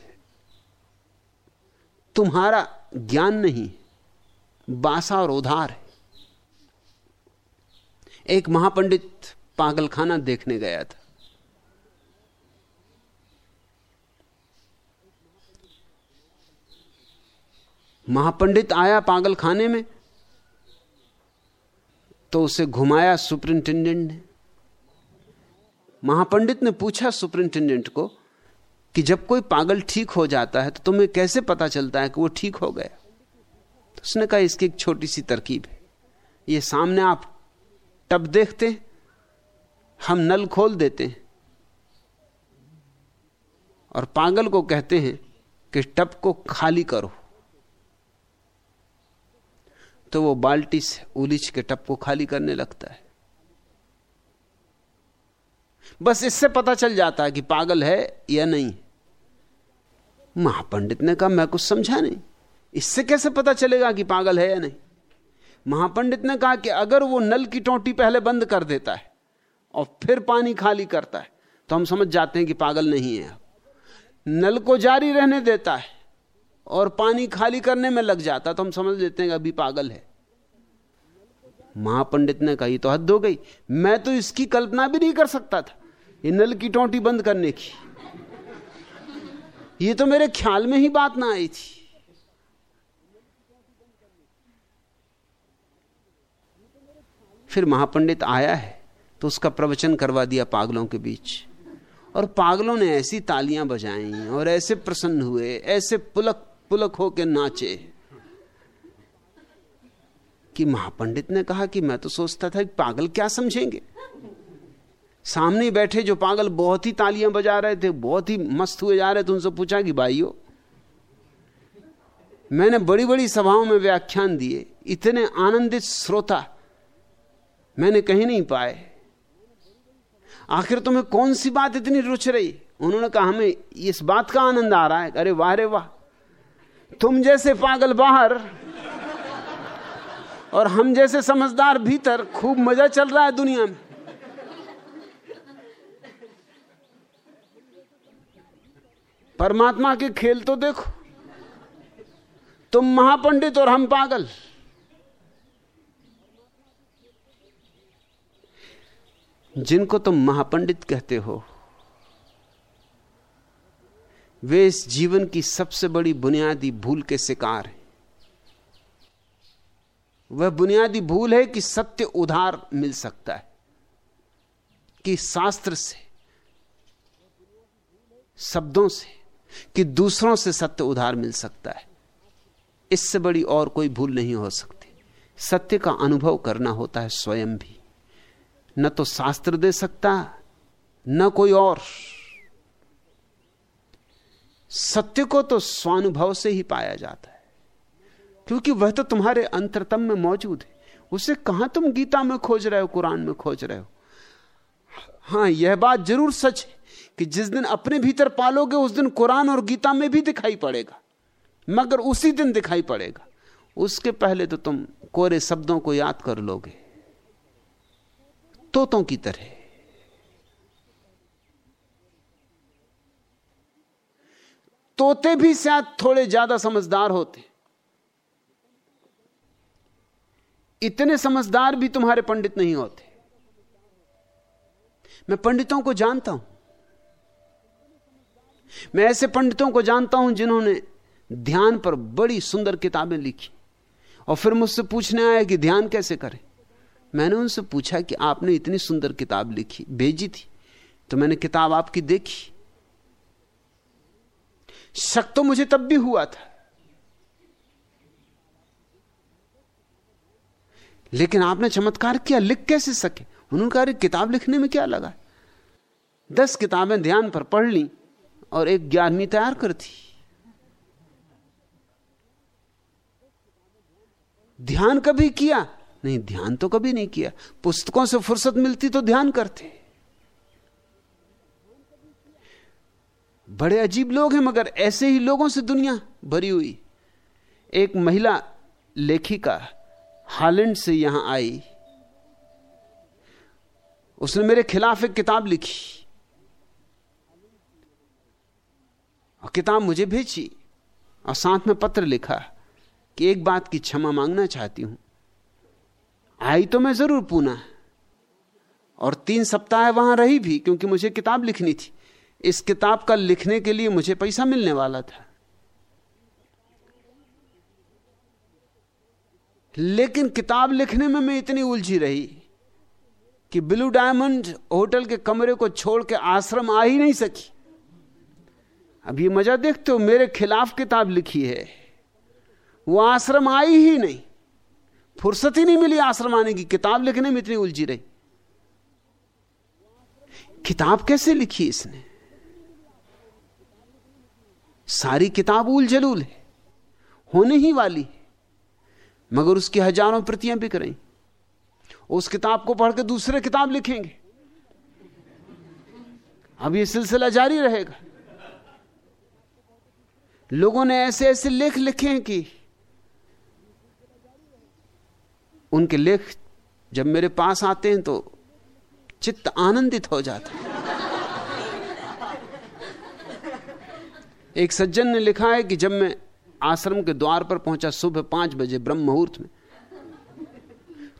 तुम्हारा ज्ञान नहीं, बासा और उधार है। एक महापंडित पागलखाना देखने गया था। महापंडित आया पागलखाने में तो उसे घुमाया सुपरिंटेंडेंट ने। महापंडित ने पूछा सुपरिंटेंडेंट को कि जब कोई पागल ठीक हो जाता है तो तुम्हें कैसे पता चलता है कि वो ठीक हो गया? तो उसने कहा, इसकी एक छोटी सी तरकीब है। ये सामने आप टब देखते, हम नल खोल देते हैं और पागल को कहते हैं कि टब को खाली करो। तो वो बाल्टी से उलिछ के टब को खाली करने लगता है। बस इससे पता चल जाता है कि पागल है या नहीं। महापंडित ने कहा, मैं कुछ समझा नहीं। इससे कैसे पता चलेगा कि पागल है या नहीं? महापंडित ने कहा कि अगर वो नल की टोटी पहले बंद कर देता है और फिर पानी खाली करता है तो हम समझ जाते हैं कि पागल नहीं है नल को जारी रहने देता है और पानी खाली करने में लग जाता तो हम समझ लेते हैं कि अभी पागल है। महापंडित ने कही तो हद हो गई। मैं तो इसकी कल्पना भी नहीं कर सकता था, ये नल की टोटी बंद करने की। ये तो मेरे ख्याल में ही बात ना आई थी। फिर महापंडित आया है तो उसका प्रवचन करवा दिया पागलों के बीच। और पागलों ने ऐसी तालियाँ बजाई, और ऐसे प्रसन्न हुए, ऐसे पुलक पुलक होके नाचे, कि महापंडित ने कहा कि मैं तो सोचता था कि पागल क्या समझेंगे? सामने बैठे जो पागल बहुत ही तालियाँ बजा रहे थे, बहुत ही मस्त हुए जा रहे थे, उनसे पूछा कि, भाइयों, मैंने बड़ी बड़ी सभाओं में व्याख्यान दिए, इतने आनंदित श्रोता मैंने कहीं नहीं पाए। आखिर तुम्हें कौन सी बात इतनी रुच रही? उन्होंने कहा, हमें इस बात का आनंद आ रहा है। अरे वाह रे वाह, तुम जैसे पागल बाहर और हम जैसे समझदार भीतर खूब मज़ा चल रहा है दुनिया में। परमात्मा के खेल तो देखो। तुम महापंडित और हम पागल। जिनको तुम महापंडित कहते हो, वे इस जीवन की सबसे बड़ी बुनियादी भूल के शिकार हैं। वह बुनियादी भूल है कि सत्य उधार मिल सकता है, कि शास्त्र से, शब्दों से कि दूसरों से सत्य उधार मिल सकता है। इससे बड़ी और कोई भूल नहीं हो सकती। सत्य का अनुभव करना होता है स्वयं भी। न तो शास्त्र दे सकता, न कोई और। सत्य को तो स्वानुभव से ही पाया जाता है। क्योंकि वह तो तुम्हारे अंतरतम में मौजूद है। उसे कहाँ तुम गीता में खोज रहे हो, कुरान में खोज रहे हो? हाँ, यह बात ज़रूर सच है। कि जिस दिन अपने भीतर पालोगे, उस दिन कुरान और गीता में भी दिखाई पड़ेगा। मगर उसी दिन दिखाई पड़ेगा। उसके पहले तो तुम कोरे शब्दों को याद कर लोगे। तोतों की तरह। तोते भी शायद थोड़े ज़्यादा समझदार होते। इतने समझदार भी तुम्हारे पंडित नहीं होते। मैं पंडितों को जानता हूँ। मैं ऐसे पंडितों को जानता हूँ जिन्होंने ध्यान पर बड़ी सुंदर किताबें लिखी और फिर मुझसे पूछने आया कि ध्यान कैसे करें। मैंने उनसे पूछा कि आपने इतनी सुंदर किताब लिखी, भेजी थी तो मैंने किताब आपकी देखी। शक तो मुझे तब भी हुआ था। लेकिन आपने चमत्कार किया, लिख कैसे सके? उन्होंने कहा किताब लिखने में क्या लगा? दस किताबें ध्यान पर पढ़ ली। और एक ग्यारहवीं तैयार करती। ध्यान कभी किया? नहीं, ध्यान तो कभी नहीं किया। पुस्तकों से फुर्सत मिलती तो ध्यान करते। बड़े अजीब लोग हैं, मगर ऐसे ही लोगों से दुनिया भरी हुई। एक महिला लेखिका हालैंड से यहाँ आई। उसने मेरे खिलाफ एक किताब लिखी। और किताब मुझे भेजी और साथ में पत्र लिखा कि एक बात की क्षमा मांगना चाहती हूँ। आई तो मैं ज़रूर पूना। और तीन सप्ताह वहाँ रही भी क्योंकि मुझे किताब लिखनी थी। इस किताब का लिखने के लिए मुझे पैसा मिलने वाला था। लेकिन किताब लिखने में मैं इतनी उलझी रही कि ब्लू डायमंड होटल के कमरे को छोड़ के आश्रम आ ही नहीं सकी। अब ये मज़ा देखते हो मेरे खिलाफ किताब लिखी है। वो आश्रम आई ही नहीं। फुर्सत ही नहीं मिली आश्रम आने की। किताब लिखने में इतनी उलझी रही। किताब कैसे लिखी इसने? सारी किताब उल जलूल है होने ही वाली मगर उसकी हज़ारों प्रतियाँ बिक रही। उस किताब को पढ़ के दूसरे किताब लिखेंगे। अब यह सिलसिला जारी रहेगा। लोगों ने ऐसे ऐसे लेख लिखे हैं कि उनके लेख जब मेरे पास आते हैं तो चित्त आनंदित हो जाता है। एक सज्जन ने लिखा है कि जब मैं आश्रम के द्वार पर पहुँचा सुबह पाँच बजे ब्रह्म मुहूर्त में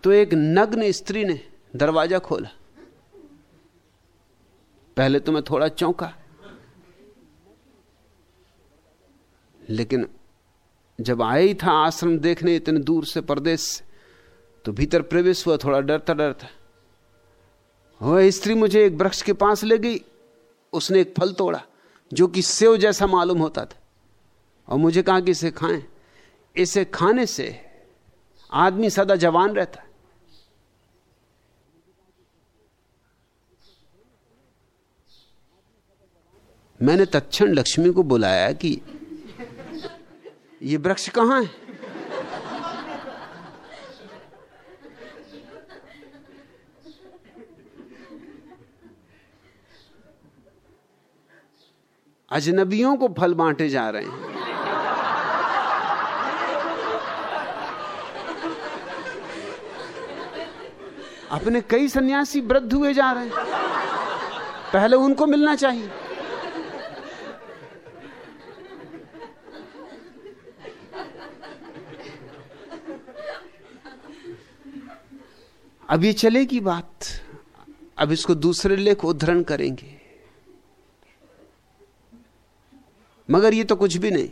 तो एक नग्न स्त्री ने दरवाज़ा खोला। पहले तो मैं थोड़ा चौंका। लेकिन जब आया ही था आश्रम देखने इतने दूर से परदेश से तो भीतर प्रवेश हुआ, थोड़ा डरता डरता। वह स्त्री मुझे एक वृक्ष के पास ले गई। उसने एक फल तोड़ा, जो कि सेव जैसा मालूम होता था। और मुझे कहा कि इसे खाएँ। इसे खाने से आदमी सदा जवान रहता। है मैंने तत्क्षण लक्ष्मी को बुलाया कि ये वृक्ष कहाँ है? अजनबियों को फल बांटे जा रहे हैं। अपने कई सन्यासी वृद्ध हुए जा रहे हैं। पहले उनको मिलना चाहिए। अब ये चलेगी बात। अब इसको दूसरे लेख उद्धरण करेंगे। मगर ये तो कुछ भी नहीं।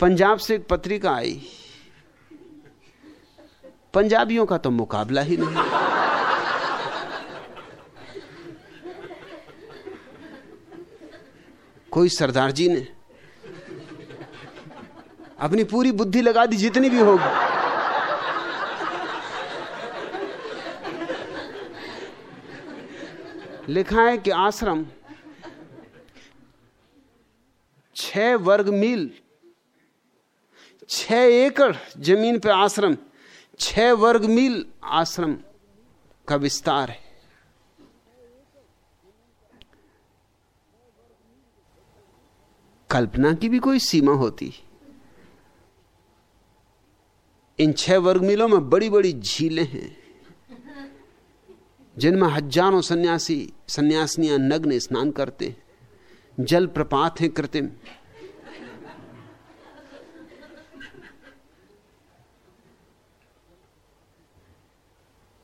पंजाब से एक पत्रिका आई। पंजाबियों का तो मुकाबला ही नहीं। कोई सरदार जी ने अपनी पूरी बुद्धि लगा दी जितनी भी होगी। लिखा है कि आश्रम छ वर्ग मील छ एकड़ ज़मीन पे आश्रम छ वर्ग मील आश्रम का विस्तार है। कल्पना की भी कोई सीमा होती। इन छह वर्ग मीलों में बड़ी बड़ी झीलें हैं। जिनमें हज़ारों सन्यासी सन्यासिनियाँ नग्न स्नान करते हैं, जल प्रपात हैं कृत्रिम।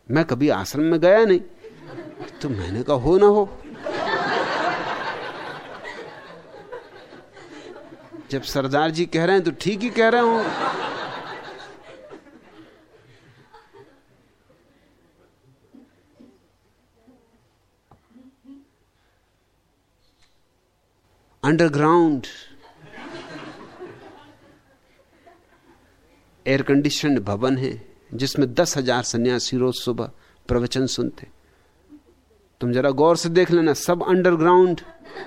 मैं कभी आश्रम में गया नहीं तो मैंने कहा, हो ना हो। जब सरदार जी कह रहे हैं तो ठीक ही कह रहे हो। अंडरग्राउंड एयर कंडीशन भवन है, जिसमें दस हज़ार सन्यासी रोज सुबह प्रवचन सुनते। तुम जरा गौर से देख लेना, सब अंडरग्राउंड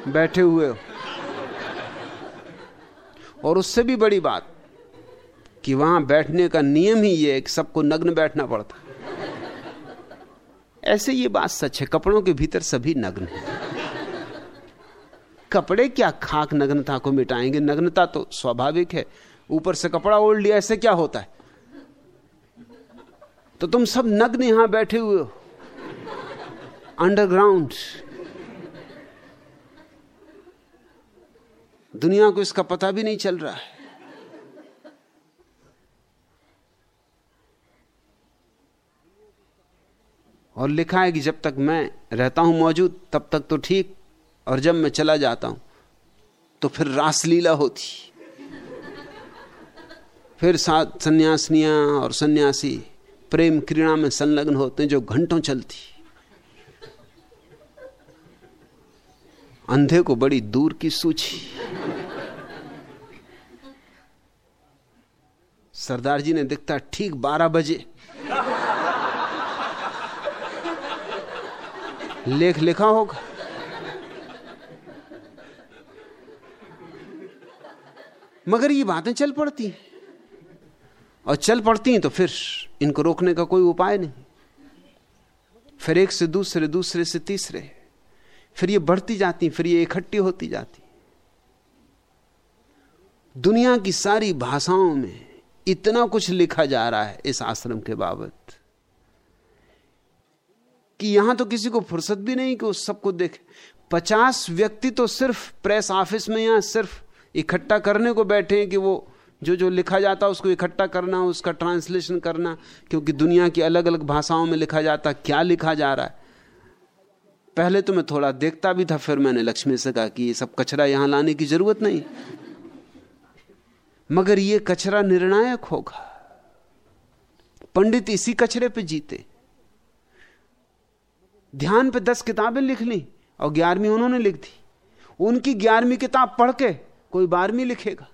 बैठे हुए हो। और उससे भी बड़ी बात कि वहाँ बैठने का नियम ही ये है कि सबको नग्न बैठना पड़ता। ऐसे ये बात सच है, कपड़ों के भीतर सभी नग्न है। कपड़े क्या खाक नग्नता को मिटाएँगे? नग्नता तो स्वाभाविक है। ऊपर से कपड़ा ओढ़ लिया, ऐसे क्या होता है? तो तुम सब नग्न यहाँ बैठे हुए हो। अंडरग्राउंड दुनिया को इसका पता भी नहीं चल रहा है। और लिखा है कि जब तक मैं रहता हूँ मौजूद, तब तक तो ठीक। और जब मैं चला जाता हूँ तो फिर रासलीला होती। फिर साथ सन्यासिनियाँ और सन्यासी प्रेम क्रीड़ा में संलग्न होते हैं जो घंटों चलती। अंधे को बड़ी दूर की सूची। सरदार जी ने दिखता ठीक बारह बजे। लेख लिखा होगा। मगर ये बातें चल पड़ती। हैं और चल पड़ती हैं तो फिर इनको रोकने का कोई उपाय नहीं। फिर एक से दूसरे दूसरे से तीसरे। फिर ये बढ़ती जाती, फिर ये इकट्ठी होती जाती। दुनिया की सारी भाषाओं में इतना कुछ लिखा जा रहा है इस आश्रम के बाबत कि यहाँ तो किसी को फुर्सत भी नहीं कि उस सबको देखे। पचास व्यक्ति तो सिर्फ़ प्रेस ऑफ़िस में यहाँ सिर्फ़ इकट्ठा करने को बैठे हैं कि वो जो जो लिखा जाता है उसको इकट्ठा करना, उसका ट्रांसलेशन करना, क्योंकि दुनिया की अलग अलग भाषाओं में लिखा जाता क्या लिखा जा रहा है? पहले तो मैं थोड़ा देखता भी था, फिर मैंने लक्ष्मी से कहा कि ये सब कचरा यहाँ लाने की ज़रूरत नहीं। मगर ये कचरा निर्णायक होगा। पंडित इसी कचरे पे जीते। ध्यान पे दस किताबें लिख ली और ग्यारहवीं उन्होंने लिख दी। उनकी ग्यारहवीं किताब पढ़ के कोई बारहवीं लिखेगा।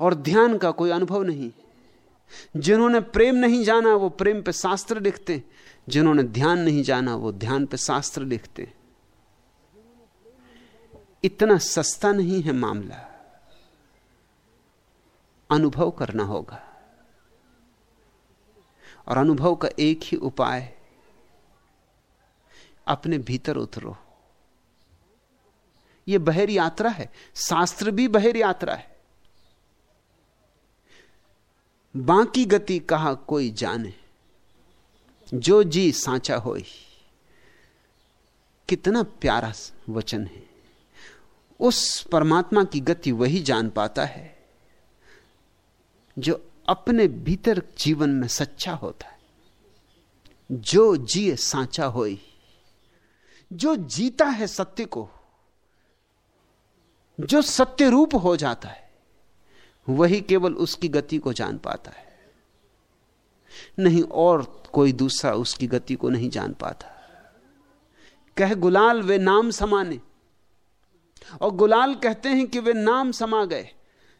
और ध्यान का कोई अनुभव नहीं। जिन्होंने प्रेम नहीं जाना, वो प्रेम पे शास्त्र लिखते जिन्होंने ध्यान नहीं जाना, वो ध्यान पे शास्त्र लिखते इतना सस्ता नहीं है मामला। अनुभव करना होगा। और अनुभव का एक ही उपाय, अपने भीतर उतरो। यह बहर यात्रा है। शास्त्र भी बहर यात्रा है। बाकी गति कहा कोई जाने? जो जी सांचा होई कितना प्यारा वचन है। उस परमात्मा की गति वही जान पाता है, जो अपने भीतर जीवन में सच्चा होता है। जो जिए सांचा होई जो जीता है सत्य को जो सत्य रूप हो जाता है, वही केवल उसकी गति को जान पाता है। नहीं और कोई दूसरा उसकी गति को नहीं जान पाता। कह गुलाल, वे नाम समाने। और गुलाल कहते हैं कि वे नाम समा गए।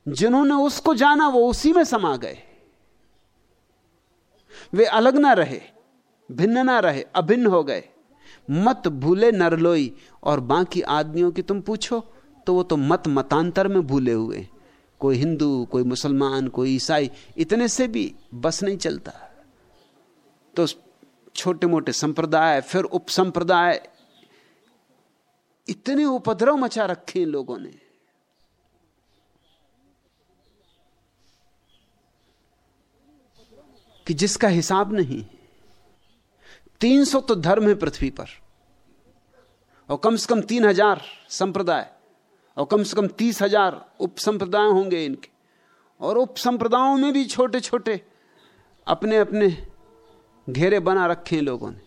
जिन्होंने उसको जाना, वो उसी में समा गए। वे अलग ना रहे, भिन्न ना रहे, अभिन्न हो गए। मत भूले नरलोई और बाकी आदमियों की तुम पूछो। तो वो तो मत मतांतर में भूले हुए। कोई हिंदू, कोई मुसलमान, कोई ईसाई, इतने से भी बस नहीं चलता। तो छोटे मोटे संप्रदाय, फिर उप संप्रदाय इतने उपद्रव मचा रखे इन लोगों ने। कि जिसका हिसाब नहीं, तीन सौ तो धर्म है पृथ्वी पर, और कम से कम तीन हज़ार संप्रदाय। और कम से कम तीस हज़ार उप संप्रदाय होंगे इनके। और उप संप्रदायों में भी छोटे छोटे अपने अपने घेरे बना रखे हैं लोगों ने।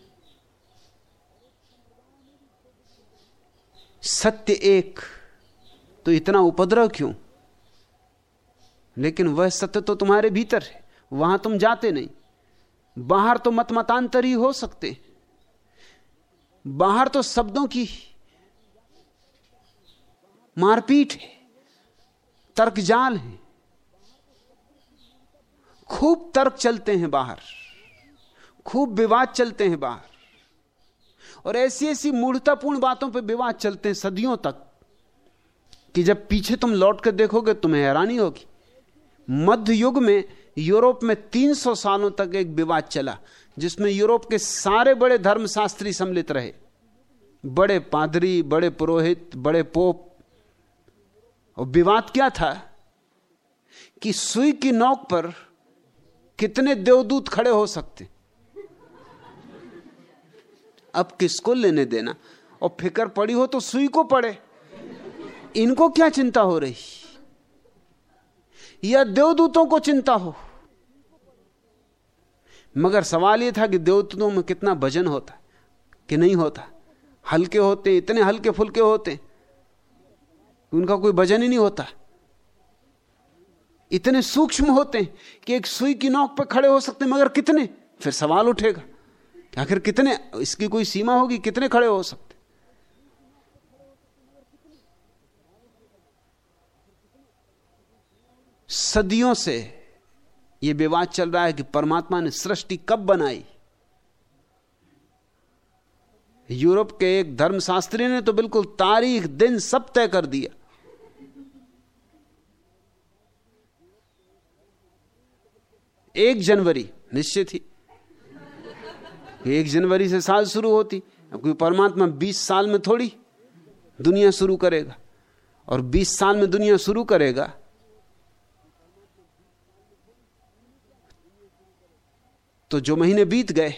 सत्य एक तो इतना उपद्रव क्यों? लेकिन वह सत्य तो तुम्हारे भीतर है, वहाँ तुम जाते नहीं। बाहर तो मत मतांतर ही हो। सकते बाहर तो शब्दों की मारपीट है तर्क जाल है। खूब तर्क चलते हैं बाहर, खूब विवाद चलते हैं बाहर। और ऐसी ऐसी मूर्तापूर्ण बातों पर विवाद चलते हैं सदियों तक कि जब पीछे तुम लौट कर देखोगे तुम्हें हैरानी होगी। मध्य युग में यूरोप में 300 सालों तक एक विवाद चला, जिसमें यूरोप के सारे बड़े धर्मशास्त्री सम्मिलित रहे। बड़े पादरी, बड़े पुरोहित, बड़े पोप और विवाद क्या था? कि सुई की नोक पर कितने देवदूत खड़े हो सकते। अब किसको लेने देना? और फिकर पड़ी हो तो सुई को पड़े। इनको क्या चिंता हो रही? या देवदूतों को चिंता हो? मगर सवाल यह था कि देवदूतों में कितना भजन होता, कि नहीं होता। हल्के होते, इतने हल्के फुल्के होते। उनका कोई भजन ही नहीं होता। इतने सूक्ष्म होते हैं कि एक सुई की नोक पर खड़े हो सकते मगर कितने? फिर सवाल उठेगा आखिर कितने? इसकी कोई सीमा होगी, कितने खड़े हो सकते? सदियों से यह विवाद चल रहा है कि परमात्मा ने सृष्टि कब बनाई? यूरोप के एक धर्मशास्त्री ने तो बिल्कुल तारीख दिन सब तय कर दिया। एक जनवरी, निश्चित ही। एक जनवरी से साल शुरू होती कोई परमात्मा बीस साल में थोड़ी दुनिया शुरू करेगा। और 20 साल में दुनिया शुरू करेगा तो जो महीने बीत गए,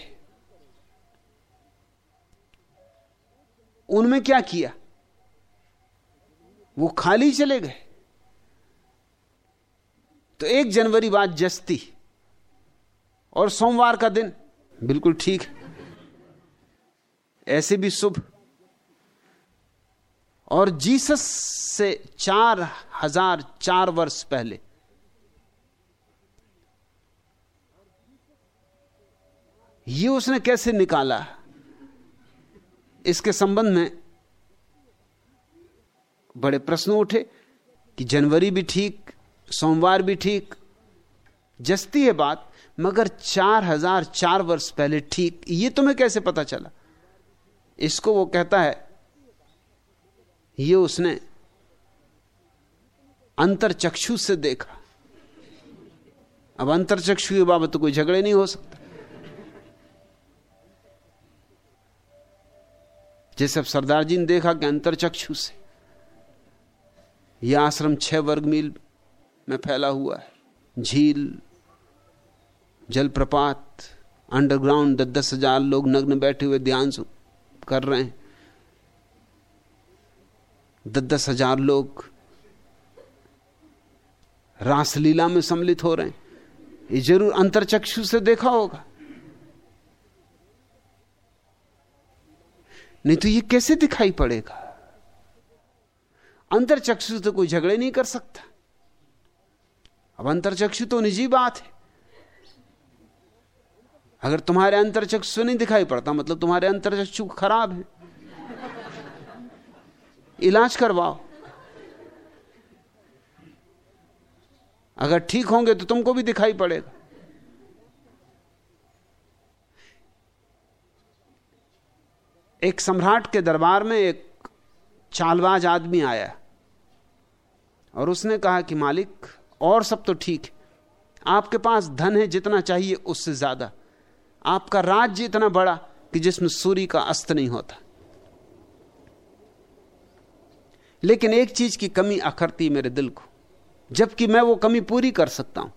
उनमें क्या किया? वो खाली चले गए। तो एक जनवरी बाद जस्ती। और सोमवार का दिन। बिल्कुल ठीक है। ऐसे भी शुभ। और जीसस से चार हज़ार चार वर्ष पहले। ये उसने कैसे निकाला? इसके संबंध में बड़े प्रश्न उठे कि जनवरी भी ठीक, सोमवार भी ठीक, जस्ती है बात। मगर चार हज़ार चार वर्ष पहले ठीक, ये तुम्हें कैसे पता चला? इसको वो कहता है, ये उसने अंतर चक्षु से देखा। अब अंतर चक्षु के बाबत तो कोई झगड़े नहीं हो सकता। जैसे अब सरदार जी ने देखा कि अंतर चक्षु से यह आश्रम छह वर्ग मील में फैला हुआ है, झील जलप्रपात अंडरग्राउंड दस दस हज़ार लोग नग्न बैठे हुए ध्यान कर रहे हैं। दस दस हज़ार लोग रासलीला में सम्मिलित हो रहे हैं। ये ज़रूर अंतरचक्षु से देखा होगा। नहीं तो ये कैसे दिखाई पड़ेगा? अंतरचक्षु तो कोई झगड़े नहीं कर सकता। अब अंतरचक्षु तो निजी बात है। अगर तुम्हारे अंतरचक्षु नहीं दिखाई पड़ता मतलब तुम्हारे अंतरचक्षु खराब है। इलाज करवाओ। अगर ठीक होंगे तो तुमको भी दिखाई पड़ेगा। एक सम्राट के दरबार में एक चालबाज आदमी आया और उसने कहा कि मालिक, और सब तो ठीक है। आपके पास धन है जितना चाहिए, उससे ज़्यादा। आपका राज्य इतना बड़ा कि जिसमें सूर्य का अस्त नहीं होता। लेकिन एक चीज़ की कमी अखरती मेरे दिल को, जबकि मैं वो कमी पूरी कर सकता हूँ।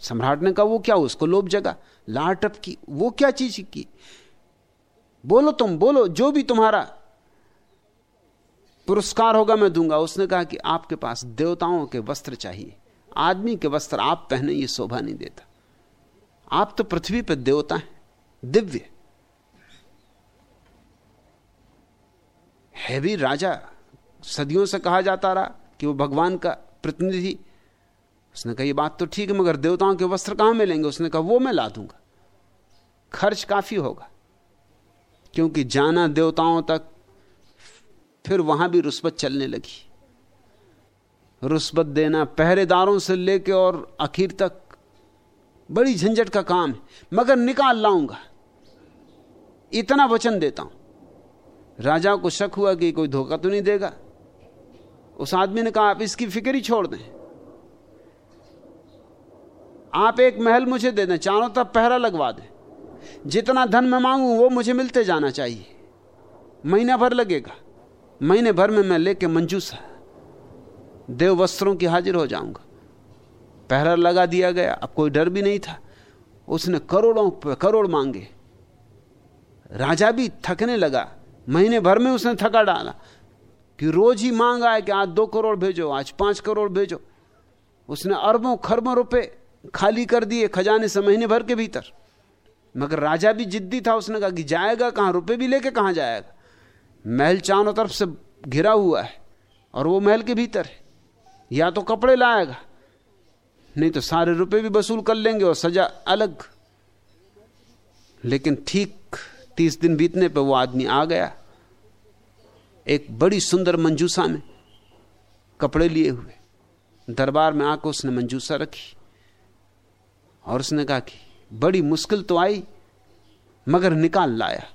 सम्राट ने कहा, वो क्या, उसको लोभ जगा? लाटप की, वो क्या चीज़ की? बोलो तुम, बोलो, जो भी तुम्हारा पुरस्कार होगा मैं दूँगा। उसने कहा कि आपके पास देवताओं के वस्त्र चाहिए। आदमी के वस्त्र आप पहने, ये शोभा नहीं देता। आप तो पृथ्वी पर देवता हैं। दिव्य। है भी राजा, सदियों से कहा जाता रहा कि वो भगवान का प्रतिनिधि। उसने कहा, ये बात तो ठीक है, मगर देवताओं के वस्त्र कहाँ मिलेंगे? उसने कहा, वो मैं ला दूँगा। खर्च काफ़ी होगा, क्योंकि जाना देवताओं तक, फिर वहाँ भी रुस्बत चलने लगी। रुस्बत देना पहरेदारों से लेके और आखिर तक बड़ी झंझट का काम है, मगर निकाल लाऊँगा। इतना वचन देता हूँ। राजा को शक हुआ कि कोई धोखा तो नहीं देगा। उस आदमी ने कहा, आप इसकी फ़िक्र ही छोड़ दें। आप एक महल मुझे दे दें, चारों तरफ़ पहरा लगवा दें। जितना धन मैं मांगू, वो मुझे मिलते जाना चाहिए। महीना भर लगेगा। महीने भर में मैं लेके मंजूसा देव वस्त्रों की हाजिर हो जाऊँगा। पहरा लगा दिया गया। अब कोई डर भी नहीं था। उसने करोड़ों करोड़ मांगे। राजा भी थकने लगा। महीने भर में उसने थका डाला कि रोज ही मांग आए कि आज दो करोड़ भेजो, आज पाँच करोड़ भेजो। उसने अरबों, खरबों रुपए खाली कर दिए खजाने से महीने भर के भीतर। मगर राजा भी जिद्दी था। उसने कहा कि जाएगा कहाँ? रुपए भी लेके कहाँ जाएगा? महल चारों तरफ़ से घिरा हुआ है और वो महल के भीतर है। या तो कपड़े लाएगा नहीं तो सारे रुपए भी वसूल कर लेंगे और सजा अलग। लेकिन ठीक तीस दिन बीतने पर वो आदमी आ गया, एक बड़ी सुंदर मंजूसा में कपड़े लिए हुए। दरबार में आकर उसने मंजूसा रखी और उसने कहा कि बड़ी मुश्किल तो आई, मगर निकाल लाया।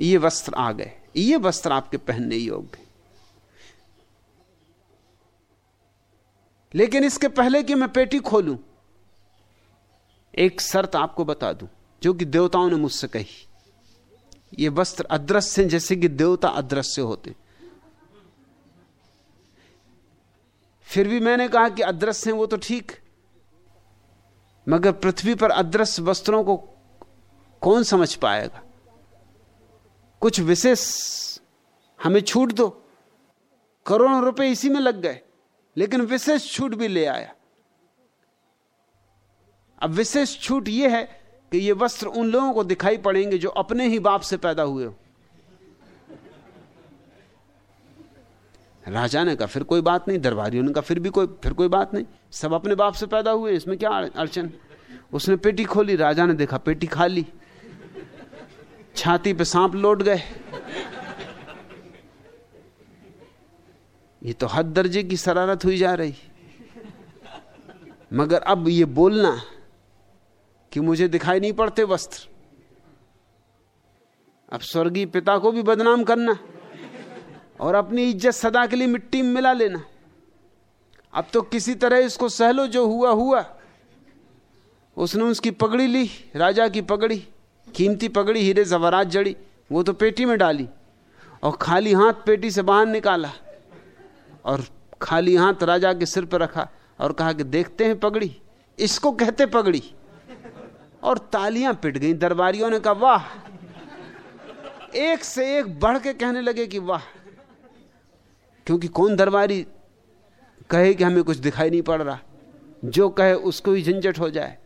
ये वस्त्र आ गए, ये वस्त्र आपके पहनने योग्य लेकिन इसके पहले कि मैं पेटी खोलूं, एक शर्त आपको बता दूँ, जो कि देवताओं ने मुझसे कही। ये वस्त्र अदृश्य जैसे कि देवता अदृश्य होते। फिर भी मैंने कहा कि अदृश्य हैं, वो तो ठीक। मगर पृथ्वी पर अदृश्य वस्त्रों को कौन समझ पाएगा? कुछ विशेष हमें छूट दो। करोड़ों रुपए इसी में लग गए। लेकिन विशेष छूट भी ले आया। अब विशेष छूट यह है कि ये वस्त्र उन लोगों को दिखाई पड़ेंगे जो अपने ही बाप से पैदा हुए हो। राजा ने कहा, फिर कोई बात नहीं, दरबारियों ने कहा, फिर भी कोई, फिर कोई बात नहीं। सब अपने बाप से पैदा हुए, इसमें क्या अड़चन? उसने पेटी खोली, राजा ने देखा, पेटी खाली। छाती पे सांप लौट गए। ये तो हद दर्जे की शरारत हुई जा रही। मगर अब ये बोलना कि मुझे दिखाई नहीं पड़ते वस्त्र। अब स्वर्गीय पिता को भी बदनाम करना और अपनी इज़्ज़त सदा के लिए मिट्टी में मिला लेना। अब तो किसी तरह इसको सहलो जो हुआ हुआ। उसने उसकी पगड़ी ली, राजा की पगड़ी, कीमती पगड़ी, हीरे जवरात जड़ी, वो तो पेटी में डाली और खाली हाथ पेटी से बाहर निकाला। और खाली हाथ राजा के सिर पर रखा और कहा कि देखते हैं पगड़ी। इसको कहते पगड़ी। और तालियाँ पिट गई, दरबारियों ने कहा, वाह! एक से एक बढ़ के कहने लगे कि, वाह! क्योंकि कौन दरबारी कहे कि हमें कुछ दिखाई नहीं पड़ रहा? जो कहे उसको ही झंझट हो जाए।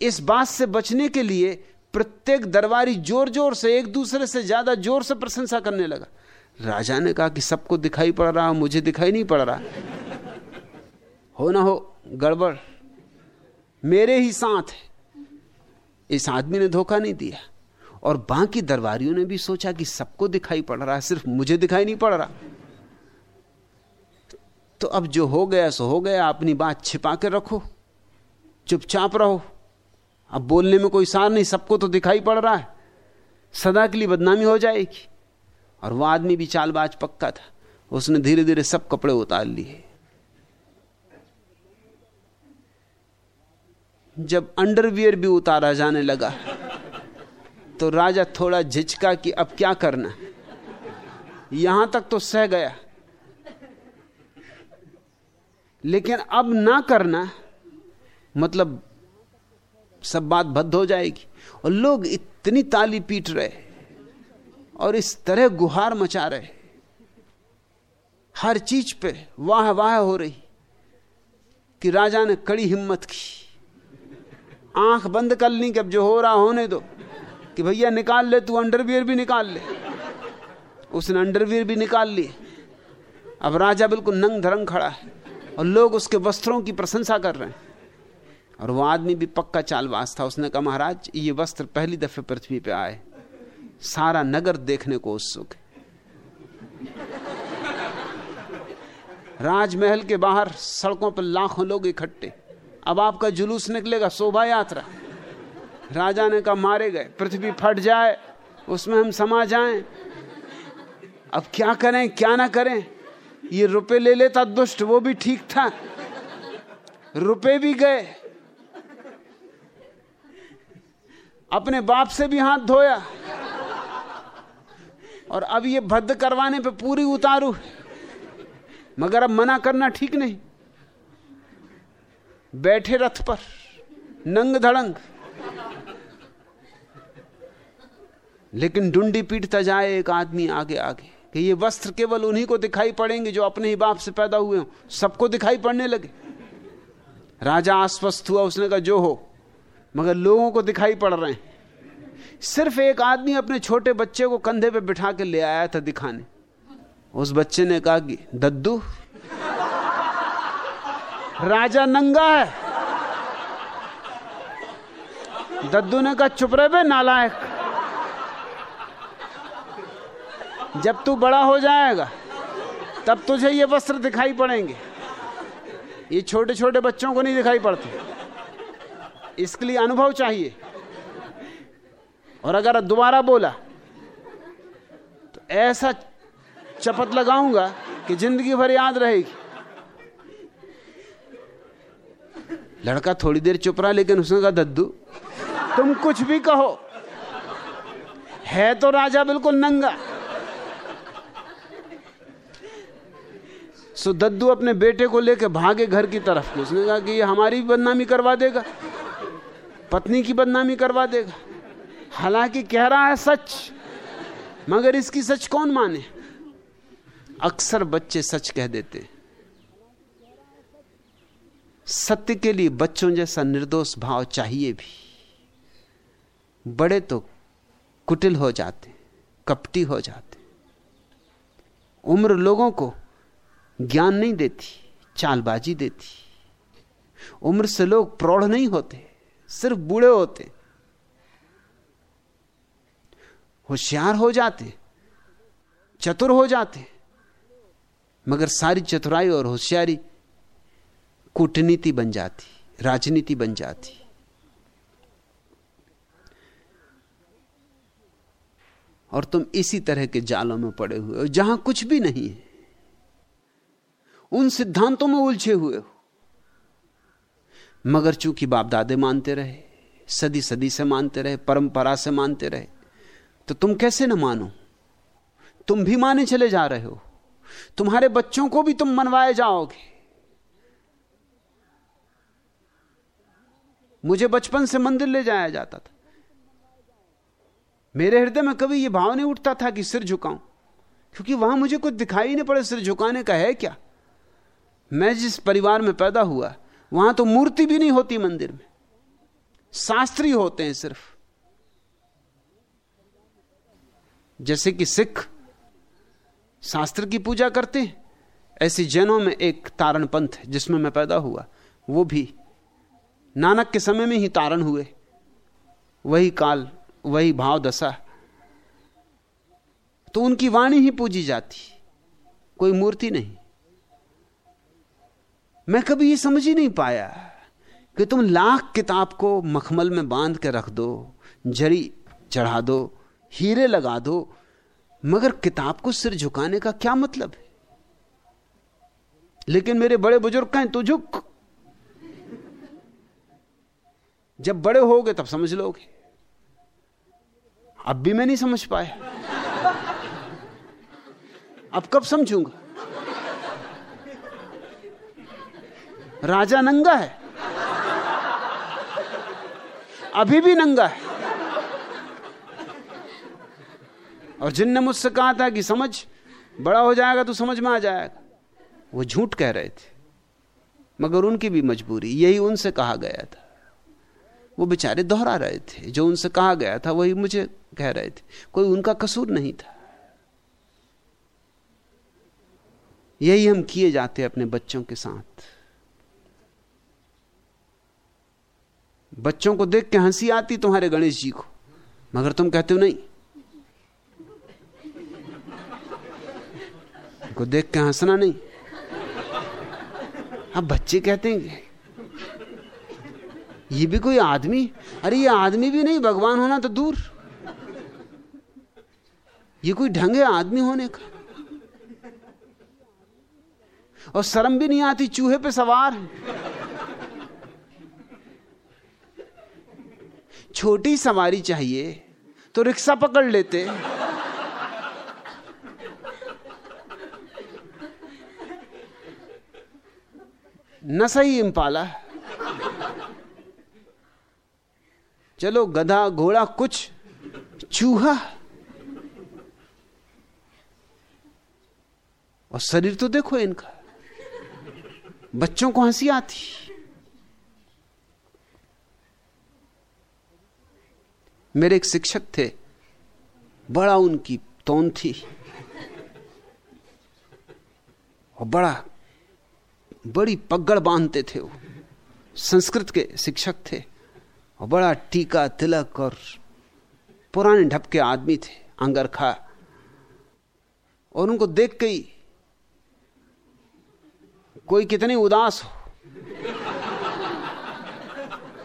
इस बात से बचने के लिए प्रत्येक दरबारी ज़ोर ज़ोर से एक दूसरे से ज़्यादा ज़ोर से प्रशंसा करने लगा। राजा ने कहा कि सबको दिखाई पड़ रहा, मुझे दिखाई नहीं पड़ रहा। हो ना हो, गड़बड़। मेरे ही साथ है। इस आदमी ने धोखा नहीं दिया। और बाकी दरबारियों ने भी सोचा कि सबको दिखाई पड़ रहा है सिर्फ़ मुझे दिखाई नहीं पड़ रहा। तो अब जो हो गया, सो हो गया। अपनी बात छिपा के रखो। चुपचाप रहो। अब बोलने में कोई सार नहीं, सबको तो दिखाई पड़ रहा है। सदा के लिए बदनामी हो जाएगी। और वह आदमी भी चालबाज पक्का था। उसने धीरे धीरे सब कपड़े उतार लिए। जब अंडरवियर भी उतारा जाने लगा तो राजा थोड़ा झिझका कि अब क्या करना यहाँ तक तो सह गया। लेकिन अब ना करना मतलब सब बात बद्ध हो जाएगी। और लोग इतनी ताली पीट रहे और इस तरह गुहार मचा रहे। हर चीज़ पे वाह वाह हो रही कि राजा ने कड़ी हिम्मत की। आँख बंद कर ली कि अब जो हो रहा होने दो, कि भैया निकाल ले, तू अंडरवियर भी निकाल ले। उसने अंडरवियर भी निकाल लिए। अब राजा बिल्कुल नंग धरंग खड़ा है और लोग उसके वस्त्रों की प्रशंसा कर रहे हैं। और वो आदमी भी पक्का चालबाज था। उसने कहा, महाराज, ये वस्त्र पहली दफे पृथ्वी पे आए। सारा नगर देखने को उत्सुक है। राजमहल के बाहर सड़कों पर लाखों लोग इकट्ठे। अब आपका जुलूस निकलेगा शोभा यात्रा राजा ने कहा, मारे गए, पृथ्वी फट जाए, उसमें हम समा जाएँ। अब क्या करें, क्या ना करें? ये रुपए ले लेता दुष्ट, वो भी ठीक था। रुपए भी गए। अपने बाप से भी हाथ धोया। और अब ये भद्द करवाने पे पूरी उतारू मगर अब मना करना ठीक नहीं। बैठे रथ पर, नंग धड़ंग। लेकिन डुंडी पीटता जाए एक आदमी आगे आगे, कि ये वस्त्र केवल उन्हीं को दिखाई पड़ेंगे जो अपने ही बाप से पैदा हुए हो। सबको दिखाई पड़ने लगे। राजा आश्वस्त हुआ, उसने कहा, जो हो, मगर लोगों को दिखाई पड़ रहे हैं। सिर्फ़ एक आदमी अपने छोटे बच्चे को कंधे पे बिठा के ले आया था दिखाने। उस बच्चे ने कहा कि, दद्दू, राजा नंगा है। दद्दू ने कहा, चुप रहे बे नालायक। जब तू बड़ा हो जाएगा, तब तुझे ये वस्त्र दिखाई पड़ेंगे। ये छोटे छोटे बच्चों को नहीं दिखाई पड़ते। इसके लिए अनुभव चाहिए। और अगर दोबारा बोला तो ऐसा चपत लगाऊँगा कि ज़िंदगी भर याद रहेगी। लड़का थोड़ी देर चुप रहा, लेकिन उसने कहा, दद्दू, तुम कुछ भी कहो, है तो राजा बिल्कुल नंगा। सो दद्दू अपने बेटे को लेकर भागे घर की तरफ़। उसने कहा कि ये हमारी बदनामी करवा देगा, पत्नी की बदनामी करवा देगा। हालाँकि कह रहा है सच, मगर इसकी सच कौन माने? अक्सर बच्चे सच कह देते सत्य के लिए बच्चों जैसा निर्दोष भाव चाहिए भी। बड़े तो कुटिल हो जाते कपटी हो जाते उम्र लोगों को ज्ञान नहीं देती, चालबाजी देती। उम्र से लोग प्रौढ़ नहीं होते, सिर्फ़ बूढ़े होते। होशियार हो जाते, चतुर हो जाते, मगर सारी चतुराई और होशियारी कूटनीति बन जाती, राजनीति बन जाती। और तुम इसी तरह के जालों में पड़े हुए हो, जहाँ कुछ भी नहीं है। उन सिद्धांतों में उलझे हुए हो। मगर चूँकि बाप दादे मानते रहे सदी सदी से मानते रहे, परंपरा से मानते रहे तो तुम कैसे न मानो? तुम भी माने चले जा रहे हो। तुम्हारे बच्चों को भी तुम मनवाए जाओगे। मुझे बचपन से मंदिर ले जाया जाता था। मेरे हृदय में कभी यह भाव नहीं उठता था कि सिर झुकाऊं, क्योंकि वहाँ मुझे कुछ दिखाई नहीं पड़े सिर झुकाने का है क्या? मैं जिस परिवार में पैदा हुआ, वहाँ तो मूर्ति भी नहीं होती मंदिर में। शास्त्री होते हैं सिर्फ़। जैसे कि सिख शास्त्र की पूजा करते हैं, ऐसी जैनों में एक तारण पंथ जिसमें मैं पैदा हुआ। वो भी नानक के समय में ही तारण हुए। वही काल, वही भाव दशा। तो उनकी वाणी ही पूजी जाती। कोई मूर्ति नहीं। मैं कभी ये समझ ही नहीं पाया कि तुम लाख किताब को मखमल में बाँध के रख दो, जरी चढ़ा दो हीरे लगा दो, मगर किताब को सिर झुकाने का क्या मतलब है? लेकिन मेरे बड़े बुज़ुर्ग कहें तो झुक। जब बड़े होगे तब समझ लोगे। अब भी मैं नहीं समझ पाया। अब कब समझूँगा? राजा नंगा है। अभी भी नंगा है। और जिनने मुझसे कहा था कि समझ, बड़ा हो जाएगा तो समझ में आ जाएगा। वो झूठ कह रहे थे, मगर उनकी भी मजबूरी, यही उनसे कहा गया था। वो बेचारे दोहरा रहे थे, जो उनसे कहा गया था वही मुझे कह रहे थे। कोई उनका कसूर नहीं था। यही हम किए जाते अपने बच्चों के साथ। बच्चों को देख के हँसी आती तुम्हारे गणेश जी को, मगर तुम कहते हो नहीं। को देख के हंसना नहीं। अब बच्चे कहते हैं ये भी कोई आदमी? अरे ये आदमी भी नहीं, भगवान होना तो दूर। ये कोई ढंग है आदमी होने का। और शर्म भी नहीं आती, चूहे पे सवार है। छोटी सवारी चाहिए तो रिक्शा पकड़ लेते न सही इम्पाला चलो गधा घोड़ा कुछ चूहा। और शरीर तो देखो इनका। बच्चों को हँसी आती। मेरे एक शिक्षक थे, बड़ा उनकी तोन थी। और बड़ा बड़ी पगड़ बांधते थे वो। संस्कृत के शिक्षक थे और बड़ा टीका तिलक और पुराने ढपके आदमी थे, अंगरखा। और उनको देख के ही कोई कितनी उदास हो,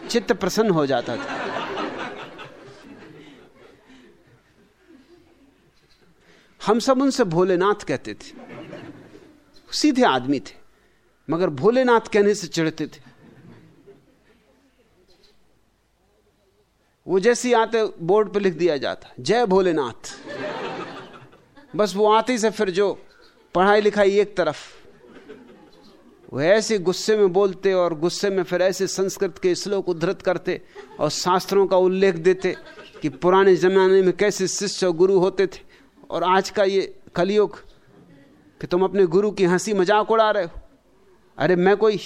चित्त प्रसन्न हो जाता था। हम सब उनसे भोलेनाथ कहते थे। सीधे आदमी थे। मगर भोलेनाथ कहने से चिढ़ते थे। वो जैसी आते बोर्ड पर लिख दिया जाता, जय भोलेनाथ। बस वो आते से फिर जो पढ़ाई लिखाई एक तरफ़। वो ऐसे गुस्से में बोलते और गुस्से में फिर ऐसे संस्कृत के श्लोक उद्धृत करते और शास्त्रों का उल्लेख देते कि पुराने जमाने में कैसे शिष्य और गुरु होते थे। और आज का ये कलयुग कि तुम अपने गुरु की हँसी मज़ाक उड़ा रहे हो। अरे मैं कोई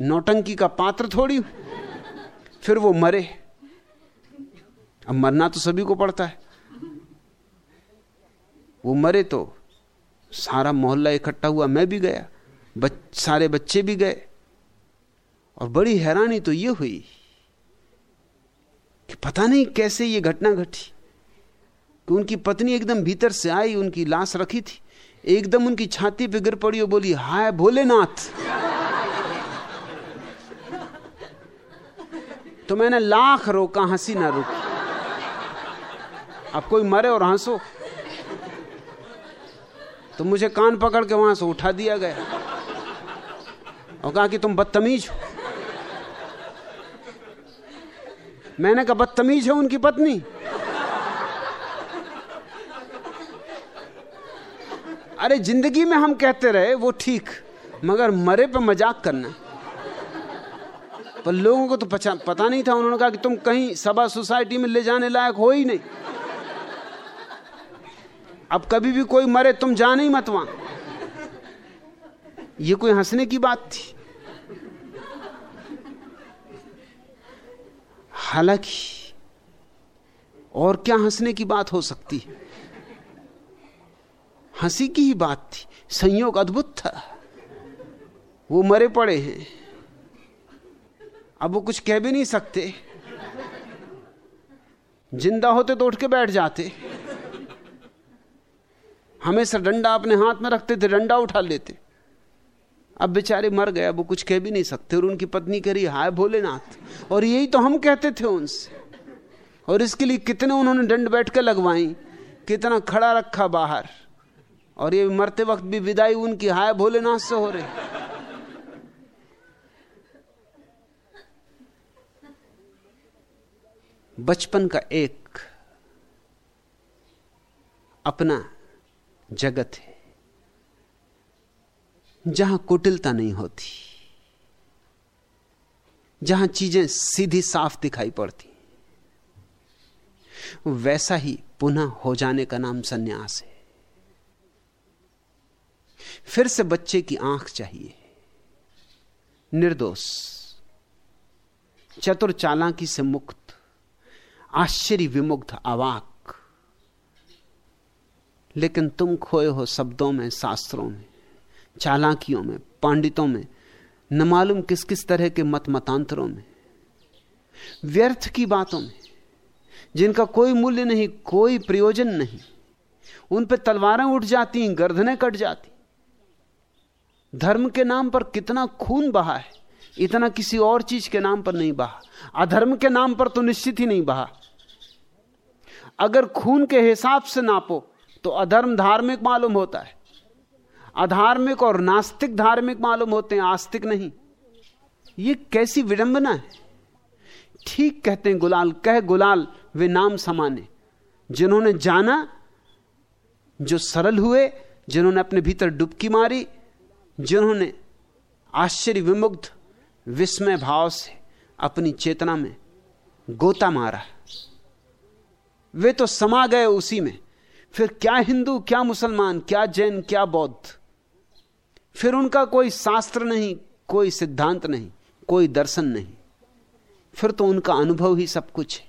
नौटंकी का पात्र थोड़ी हूँ। फिर वो मरे। अब मरना तो सभी को पड़ता है। वो मरे तो सारा मोहल्ला इकट्ठा हुआ मैं भी गया। बच, सारे बच्चे भी गए। और बड़ी हैरानी तो ये हुई कि पता नहीं कैसे ये घटना घटी। कि उनकी पत्नी एकदम भीतर से आई उनकी लाश रखी थी। एकदम उनकी छाती पे गिर पड़ी और बोली, हाय भोलेनाथ। तो मैंने लाख रोका, हँसी ना रुकी। अब कोई मरे और हंसो। तो मुझे कान पकड़ के वहाँ से उठा दिया गया। और कहा कि तुम बदतमीज हो। मैंने कहा, बदतमीज है उनकी पत्नी? अरे ज़िंदगी में हम कहते रहे, वो ठीक, मगर मरे पे मज़ाक करना। पर लोगों को तो पता नहीं था, उन्होंने कहा कि तुम कहीं सभा सोसाइटी में ले जाने लायक हो ही नहीं। अब कभी भी कोई मरे, तुम जाने ही मत वहाँ। ये कोई हंसने की बात थी? हालाँकि, और क्या हंसने की बात हो सकती है? हँसी की ही बात थी। संयोग अद्भुत था। वो मरे पड़े हैं। अब वो कुछ कह भी नहीं सकते। ज़िंदा होते तो उठ के बैठ जाते। हमेशा डंडा अपने हाथ में रखते थे, डंडा उठा लेते। अब बेचारे मर गए वो कुछ कह भी नहीं सकते। और उनकी पत्नी कह रही हाय भोलेनाथ। और यही तो हम कहते थे उनसे। और इसके लिए कितने उन्होंने दंड बैठ के लगवाई, कितना खड़ा रखा बाहर। और ये मरते वक्त भी विदाई उनकी, हाय भोलेनाथ से हो रही। बचपन का एक अपना जगत है, जहाँ कुटिलता नहीं होती, जहाँ चीज़ें सीधी साफ़ दिखाई पड़ती। वैसा ही पुनः हो जाने का नाम सन्यास है। फिर से बच्चे की आँख चाहिए। निर्दोष, चतुर चालाकी से मुक्त, आश्चर्य विमुग्ध अवाक। लेकिन तुम खोए हो शब्दों में, शास्त्रों में, चालाकियों में, पांडितों में, न मालूम किस किस तरह के मत मतांतरों में, व्यर्थ की बातों में, जिनका कोई मूल्य नहीं, कोई प्रयोजन नहीं। उन पर तलवारें उठ जाती, गर्दनें कट जाती। धर्म के नाम पर कितना खून बहा है, इतना किसी और चीज़ के नाम पर नहीं बहा। अधर्म के नाम पर तो निश्चित ही नहीं बहा। अगर खून के हिसाब से नापो तो अधर्म धार्मिक मालूम होता है। अधार्मिक और नास्तिक धार्मिक मालूम होते हैं, आस्तिक नहीं। ये कैसी विडंबना है? ठीक कहते हैं गुलाल, कह गुलाल, वे नाम समाने जिन्होंने जाना, जो सरल हुए, जिन्होंने अपने भीतर डुबकी मारी जिन्होंने आश्चर्य विमुग्ध, विस्मय भाव से अपनी चेतना में गोता मारा। वे तो समा गए उसी में। फिर क्या हिंदू, क्या मुसलमान, क्या जैन, क्या बौद्ध? फिर उनका कोई शास्त्र नहीं, कोई सिद्धांत नहीं, कोई दर्शन नहीं। फिर तो उनका अनुभव ही सब कुछ है।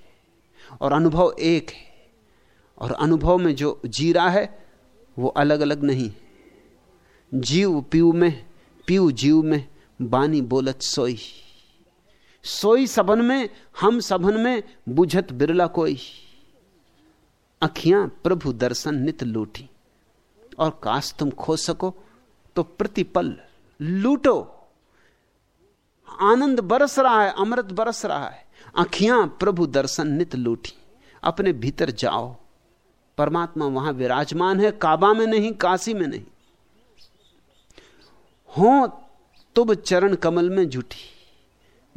और अनुभव एक है। और अनुभव में जो जी रहा है, वो अलग अलग नहीं जीव पीव में पीव जीव में बानी बोलत सोई। सोई सबन में, हम सबन में बुझत बिरला कोई। अखियाँ प्रभु दर्शन नित लूटी और काश तुम खो सको तो प्रतिपल लूटो। आनंद बरस रहा है, अमृत बरस रहा है। अखियाँ प्रभु दर्शन नित लूटी अपने भीतर जाओ। परमात्मा वहाँ विराजमान है, काबा में नहीं, काशी में नहीं। हो, तुब चरण कमल में जुटी।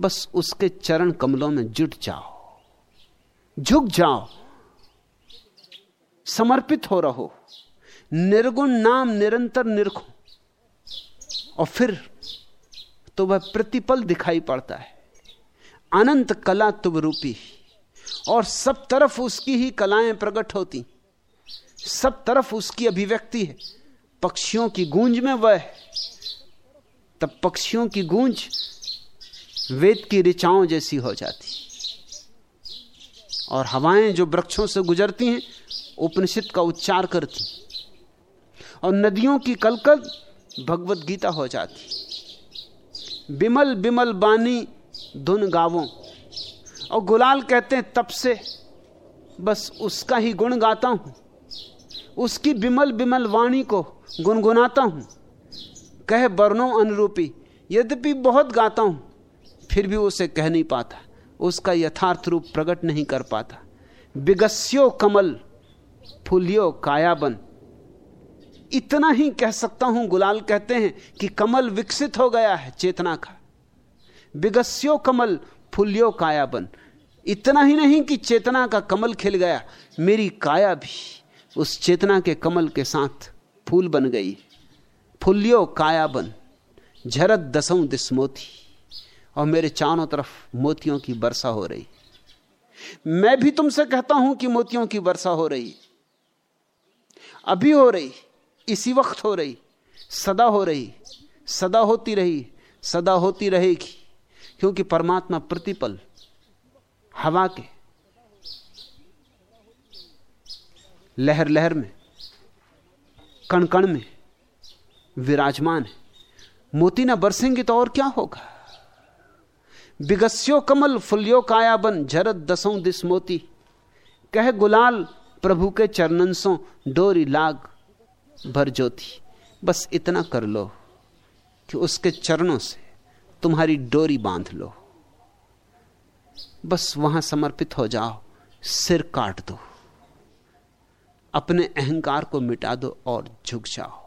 बस उसके चरण कमलों में जुट जाओ। झुक जाओ। समर्पित हो रहो। निर्गुण नाम निरंतर निरखो। और फिर तो वह प्रतिपल दिखाई पड़ता है। अनंत कला तुब रूपी। और सब तरफ़ उसकी ही कलाएँ प्रकट होती। सब तरफ़ उसकी अभिव्यक्ति है। पक्षियों की गूंज में वह है। तब पक्षियों की गूंज वेद की ऋचाओं जैसी हो जाती। और हवाएँ जो वृक्षों से गुजरती हैं, उपनिषद का उच्चार करती। और नदियों की कलकल भगवत गीता हो जाती। बिमल बिमल बानी धुन गावों। और गुलाल कहते हैं, तब से बस उसका ही गुण गाता हूँ। उसकी बिमल बिमल वाणी को गुनगुनाता हूँ। कह वर्णों अनुरूपी, यद्यपि बहुत गाता हूँ, फिर भी उसे कह नहीं पाता, उसका यथार्थ रूप प्रकट नहीं कर पाता। बिगस्यो कमल, फुलियो कायाबन। इतना ही कह सकता हूँ, गुलाल कहते हैं कि कमल विकसित हो गया है चेतना का। बिगस्यो कमल, फुलियो कायाबन। इतना ही नहीं कि चेतना का कमल खिल गया, मेरी काया भी उस चेतना के कमल के साथ फूल बन गई। फुलियो कायाबन, झरत दसों दिस्मोती और मेरे चारों तरफ़ मोतियों की वर्षा हो रही। मैं भी तुमसे कहता हूँ कि मोतियों की वर्षा हो रही। अभी हो रही, इसी वक्त हो रही, सदा हो रही, सदा होती रही, सदा होती रहेगी, क्योंकि परमात्मा प्रतिपल, हवा के लहर लहर में कण कण में विराजमान है। मोती ना बरसेंगे तो और क्या होगा? बिगस्यो कमल, फुलियो कायाबन झरत दसों दिस मोती। कह गुलाल, प्रभु के चरणंसों डोरी लाग भर ज्योति। बस इतना कर लो कि उसके चरणों से तुम्हारी डोरी बाँध लो। बस वहाँ समर्पित हो जाओ, सिर काट दो। अपने अहंकार को मिटा दो और झुक जाओ।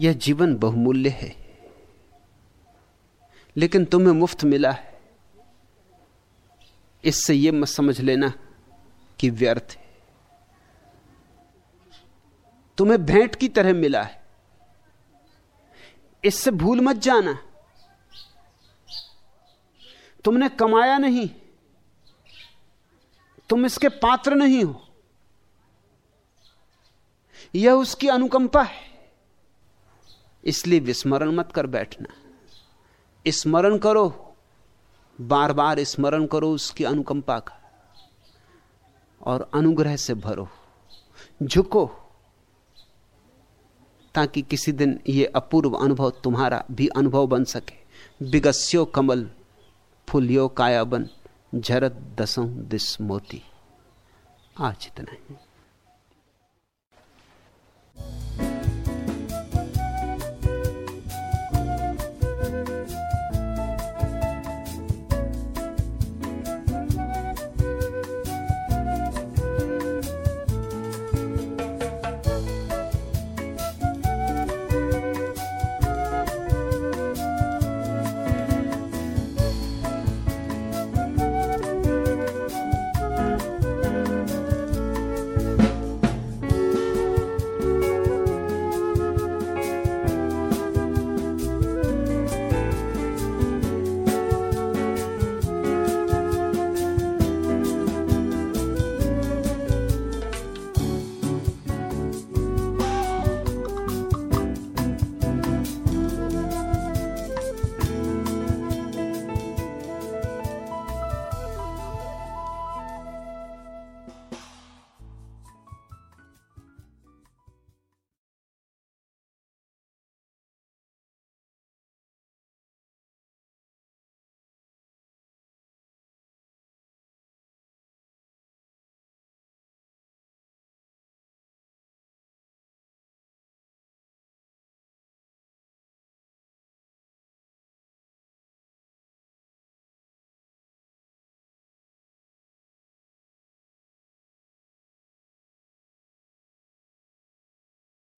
यह जीवन बहुमूल्य है। लेकिन तुम्हें मुफ़्त मिला है। इससे यह मत समझ लेना कि व्यर्थ है। तुम्हें भेंट की तरह मिला है। इससे भूल मत जाना। तुमने कमाया नहीं। तुम इसके पात्र नहीं हो। यह उसकी अनुकंपा है। इसलिए विस्मरण मत कर बैठना। स्मरण करो। बार बार स्मरण करो उसकी अनुकंपा का। और अनुग्रह से भरो। झुको। ताकि किसी दिन यह अपूर्व अनुभव तुम्हारा भी अनुभव बन सके। बिगस्यो कमल, फुलियो कायाबन, झरत दसों दिस मोती। आज इतना ही।